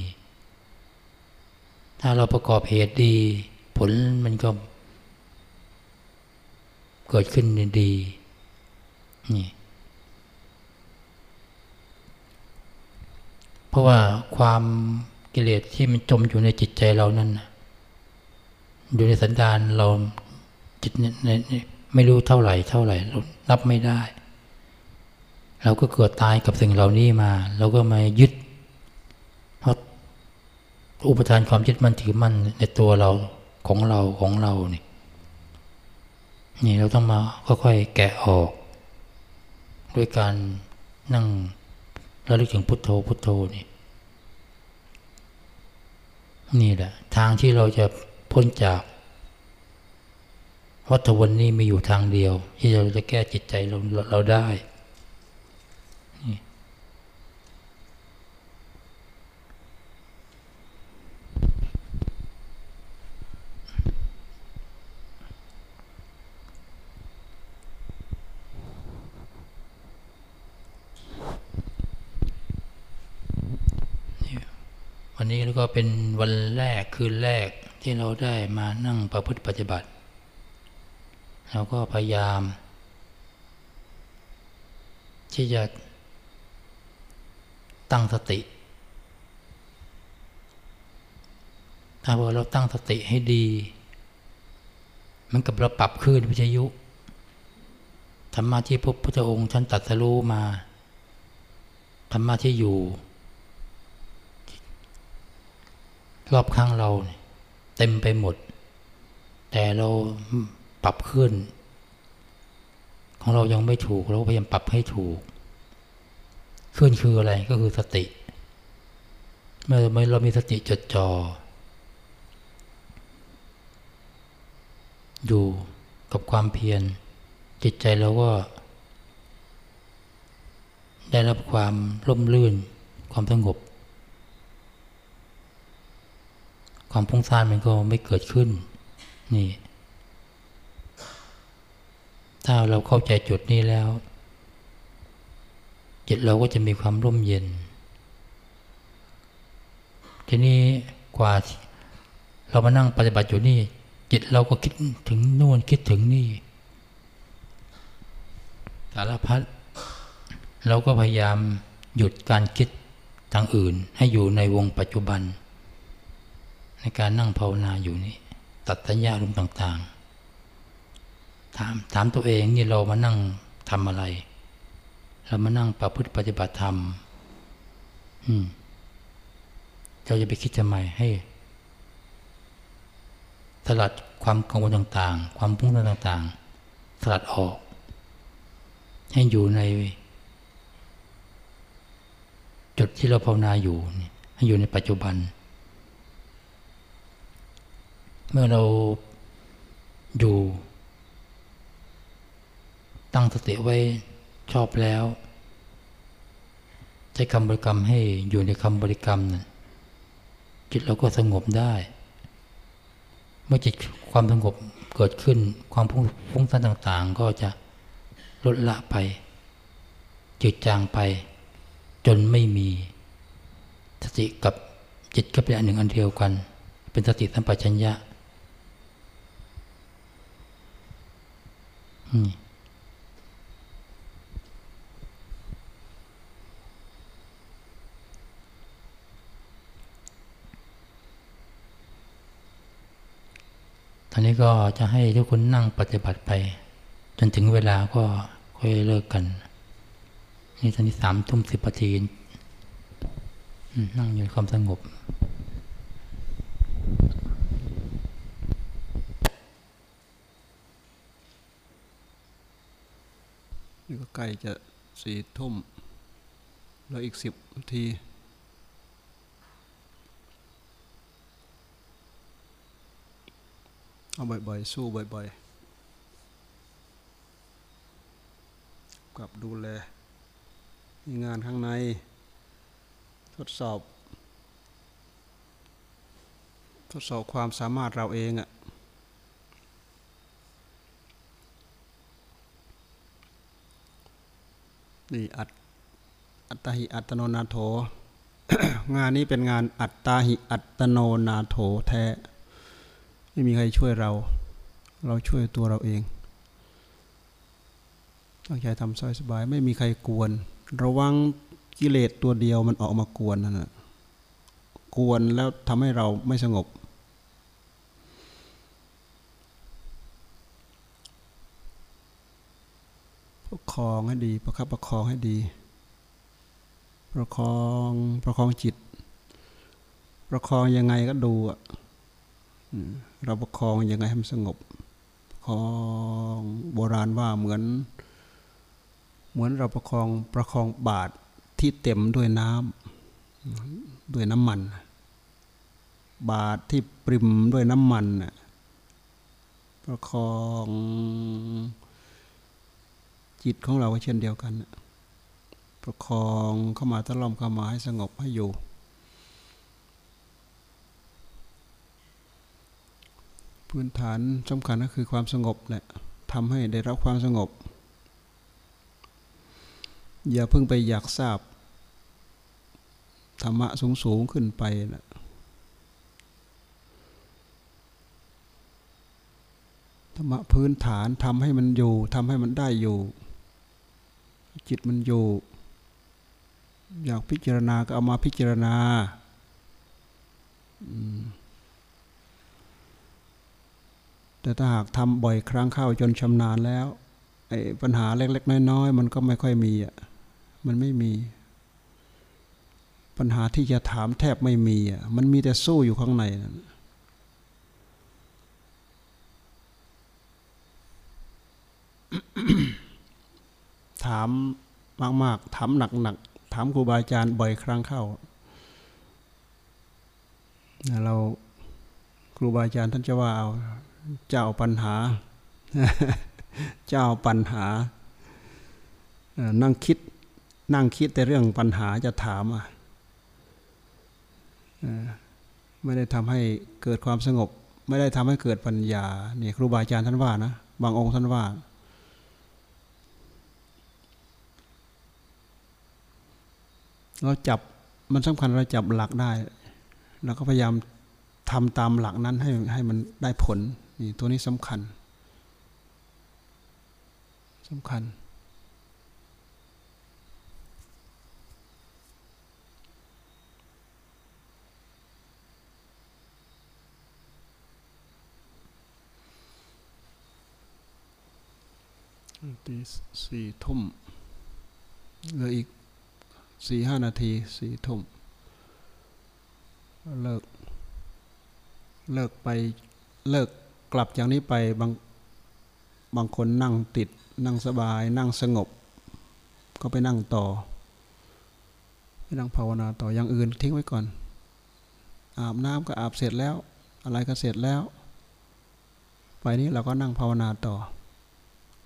ถ้าเราประกอบเหตุดี ผลมันก็เกิดขึ้นดีนี่เพราะว่าความกิเลสที่มันจมอยู่ในจิตใจเรานั่นอยู่ในสันดานเราจิตไม่รู้เท่าไหร่ เท่าไหร่รับไม่ได้ เราก็เกิดตายกับสิ่งเหล่านี้มา เราก็มายึดเพราะอุปทานความยึดมั่นถือมั่นในตัวเรา ของเราของเรานี่นี่เราต้องมาค่อยๆแกะออก ด้วยการนั่งระลึกถึงพุทโธพุทโธนี่นี่แหละ ทางที่เราจะพ้นจากวัฏวนนี้มีอยู่ทางเดียว ที่เราจะแก้จิตใจเราเราได้ วันนี้แล้วก็เป็นวันแรกคืนแรกที่เราได้มานั่งประพฤติปฏิบัติ เราก็พยายาม ที่จะตั้งสติ ถ้าว่าเราตั้งสติให้ดี มันกับเราปรับขึ้นวิทยุ ธรรมะที่พระพุทธองค์ท่านตัดสรู้มา ธรรมะที่อยู่ รอบข้างเราเต็มไปหมด แต่เราปรับขึ้น ของเรายังไม่ถูก เราพยายามปรับให้ถูก ขึ้นคืออะไรก็คือสติเมื่อเรามีสติจดจอ่ออยู่กับความเพียรจิตใจเราก็ ได้รับความร่มรื่น ความสงบ ความพุ่งซ่านมันก็ไม่เกิดขึ้น นี่ ถ้าเราเข้าใจจุดนี้แล้ว จิตเราก็จะมีความร่มเย็น ทีนี้กว่าเรามานั่งปฏิบัติอยู่นี่ จิตเราก็คิดถึงโน่นคิดถึงนี่สารพัดเราก็พยายามหยุดการคิดทางอื่นให้อยู่ในวงปัจจุบัน ในการนั่งภาวนาอยู่นี่ตัดสัญญาลมต่างๆ ถามถามตัวเองนี่เรามานั่งทำอะไร เรามานั่งประพฤติปฏิบัติธรรมอืมเราจะไปคิดทำไมให้สลัดความกังวลต่างๆ ความพุ่งต่างๆ สลัดออก ให้อยู่ใน จุดที่เราภาวนาอยู่ ให้อยู่ในปัจจุบัน เมื่อเราอยู่ ตั้งสติไว้ชอบแล้ว ใช้คำบริกรรมให้อยู่ในคำบริกรรมนั้นจิตเราก็สงบได้ เมื่อจิตความสงบเกิดขึ้นความฟุ้งซ่านต่าง ๆ ก็จะลดละไป จืดจางไป จนไม่มี สติกับจิตก็เป็นอันหนึ่งอันเดียวกัน เป็นสติสัมปชัญญะ ตอนนี้ก็จะให้ทุกคนนั่งปฏิบัติไป จนถึงเวลาก็ค่อยเลิกกัน นี่ตอนนี้สามทุ่มสิบนาทีนั่งอยู่ความสงบ นี่ก็ใกล้จะสี่ทุ่ม แล้วอีกสิบนาที เอาบ่อยๆ สู้บ่อยๆ กับดูแล มีงานข้างใน ทดสอบ ทดสอบความสามารถเราเองอะ นี่อัตอัตหิอัตโนนาโถ งานนี้เป็นงานอัตตาหิอัตโนนาโถแท้ ไม่มีใครช่วยเรา เราช่วยตัวเราเองตั้งใจทำสบายสบาย ไม่มีใครกวน ระวังกิเลสตัวเดียวมันออกมากวนนั่นแหะกวนแล้วทำให้เราไม่สงบ ประคองให้ดีประคับประคองให้ดี ประคองประคองจิต ประคองยังไงก็ดูอะเราประคองยังไงให้มันสงบประคองโบราณว่าเหมือน เหมือนเราประคองประคองบาตรที่เต็มด้วยน้ำด้วยน้ำมัน บาตรที่ปริมด้วยน้ำมันน่ะประคอง จิตของเราก็เช่นเดียวกัน ประคองเข้ามาตะล่อมเข้ามาให้สงบให้อยู่พื้นฐานสำคัญก็คือความสงบแหละทำให้ได้รับความสงบ อย่าเพิ่งไปอยากทราบ ธรรมะสูงสูงๆขึ้นไปนะธรรมะพื้นฐานทำให้มันอยู่ทำให้มันได้อยู่ จิตมันอยู่ อยากพิจารณาก็เอามาพิจารณาแต่ถ้าหากทำบ่อยครั้งเข้าจนชำนาญแล้วไอ้ปัญหาเล็ก ๆ น้อยๆมันก็ไม่ค่อยมีอะมันไม่มี ปัญหาที่จะถามแทบไม่มีอะมันมีแต่สู้อยู่ข้างในนั่น ถามมาก ๆ ถามหนัก ๆ ถามครูบาอาจารย์บ่อยครั้งเข้า เราครูบาอาจารย์ท่านจะว่าเอาเจ้าปัญหา เจ้าปัญหา นั่งคิด นั่งคิดแต่เรื่องปัญหาจะถามอะไม่ได้ทำให้เกิดความสงบ ไม่ได้ทำให้เกิดปัญญานี่ครูบาอาจารย์ท่านว่านะ บางองค์ท่านว่า เราจับมันสำคัญเราจับหลักได้เราก็พยายามทำตามหลักนั้นให้ให้มันได้ผลนี่ตัวนี้สำคัญสำคัญ ตีสี่ทุ่มเหลืออีก สี่ห้านาทีสี่ทุ่มเลิก เลิกไปเลิกกลับจากนี้ไปบางบางคนนั่งติด นั่งสบาย นั่งสงบ ก็ไปนั่งต่อไปนั่งภาวนาต่ออย่างอื่นทิ้งไว้ก่อน อาบน้ำก็อาบเสร็จแล้ว อะไรก็เสร็จแล้ว ไปนี้เราก็นั่งภาวนาต่อ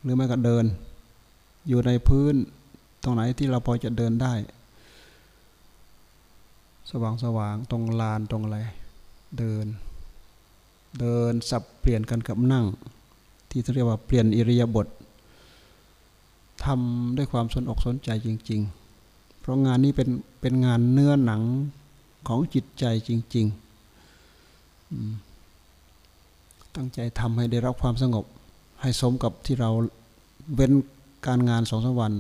หรือไม่ก็เดิน อยู่ในพื้นตรงไหนที่เราพอจะเดินได้ สว่างสว่างตรงลานตรงอะไรเดิน เดินสับเปลี่ยนกันกับนั่ง ที่เรียกว่าเปลี่ยนอิริยาบถทำด้วยความสนอกสนใจจริง ๆ เพราะงานนี้เป็นเป็นงานเนื้อหนังของจิตใจจริงๆ ตั้งใจทำให้ได้รับความสงบ ให้สมกับที่เราเว้นการงานสองสวัน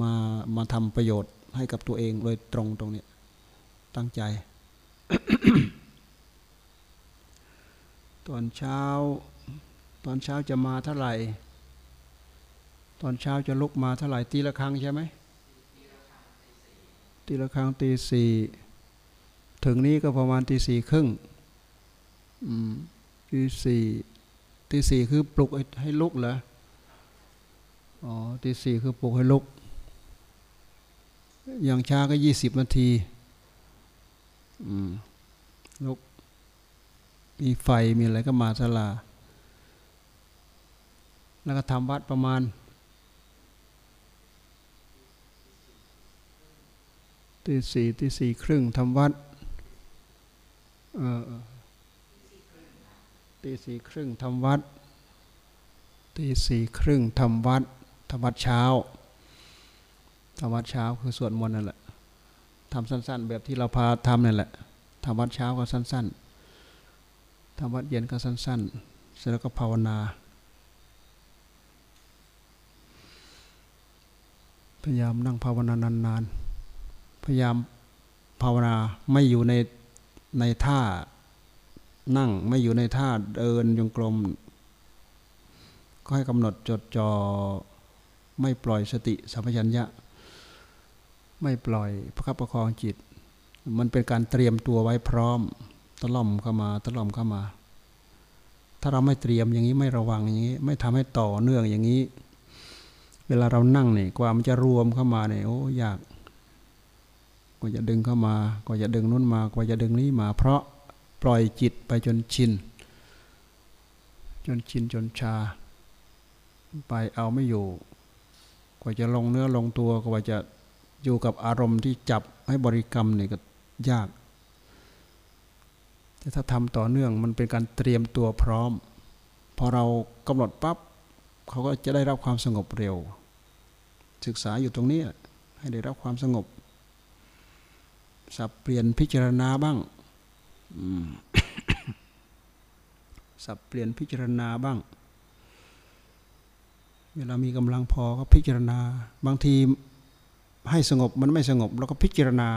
มามาทำประโยชน์ให้กับตัวเองโดยตรงตรงนี้ ตั้งใจ ตอนเช้า ตอนเช้าจะมาเท่าไหร่ ตอนเช้าจะลุกมาเท่าไหร่ ตีละครั้งใช่ไหมตีละครั้งตีสี่ถึงนี้ก็ประมาณตีสี่ครึ่งตีสี่ตีสี่คือปลุกให้ลุกเหรอ อ๋อตีสี่คือปลุกให้ลุก อย่างช้าก็ยี่สิบนาที ลุก มีไฟมีอะไรก็มาสลา แล้วก็ทำวัดประมาณตีสี่ตีสี่ครึ่งทำวัดเออตีสี่ครึ่งทำวัดตีสี่ครึ่งทำวัดทำวัดเช้าทำวัดเช้าคือสวดมนต์นั่นแหละ ทำสั้น ๆ แบบที่เราพาทำนั่แหละทำวัดเช้าก็สั้น ๆทำวัดเย็นก็สั้น ๆ เสร็จแล้วก็ภาวนา พยายามนั่งภาวนานานๆ พยายามภาวนาไม่อยู่ในในท่านั่งไม่อยู่ในท่าเดินยงกลม ก็ให้กำหนดจดจอ่อไม่ปล่อยสติสัมปชัญญะ ไม่ปล่อยพระคับประคองจิต มันเป็นการเตรียมตัวไว้พร้อมตะล่อมเข้ามาตะล่อมเข้ามา ถ้าเราไม่เตรียมอย่างนี้ไม่ระวังอย่างนี้ ไม่ทำให้ต่อเนื่องอย่างนี้ เวลาเรานั่งเนี่ยกว่ามันจะรวมเข้ามาเนี่ยโอ้ยากกว่าจะดึงเข้ามากว่าจะดึงนู้นมากว่าจะดึงนี้มา เพราะปล่อยจิตไปจนชินจนชินจนชา ไปเอาไม่อยู่ กว่าจะลงเนื้อลงตัวกว่าจะ อยู่กับอารมณ์ที่จับให้บริกรรมเนี่ยก็ยาก แต่ถ้าทำต่อเนื่องมันเป็นการเตรียมตัวพร้อม พอเรากำหนดปับ๊บเขาก็จะได้รับความสงบเร็ว ศึกษาอยู่ตรงนี้ให้ได้รับความสงบ สับเปลี่ยนพิจารณาบ้างสับเปลี่ยนพิจารณาบ้าง เวลามีกำลังพอก็พิจารณา บางที ให้สงบมันไม่สงบแล้วก็พิจารณา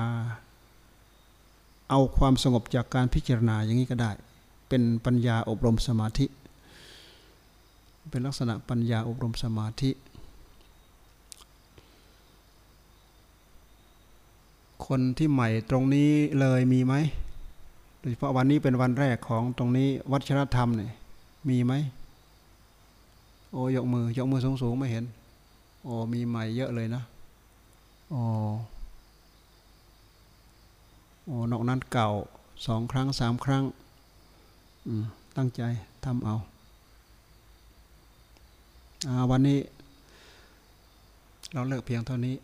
เอาความสงบจากการพิจารณาอย่างนี้ก็ได้ เป็นปัญญาอบรมสมาธิ เป็นลักษณะปัญญาอบรมสมาธิ คนที่ใหม่ตรงนี้เลยมีไหมโดยเฉพาะวันนี้เป็นวันแรกของตรงนี้วัชรธรรมเนี่ยมีไหมโอ้ยกมือยกมือสูงสูงไม่เห็น โอ้มีใหม่เยอะเลยนะ โอ้โอ้นอกนั้นเก่าสองครั้งสามครั้งตั้งใจทำเอาวันนี้ เราเลิกเพียงเท่านี้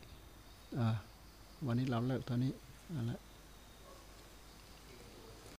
วันนี้เราเลิกเท่านี้เอาละ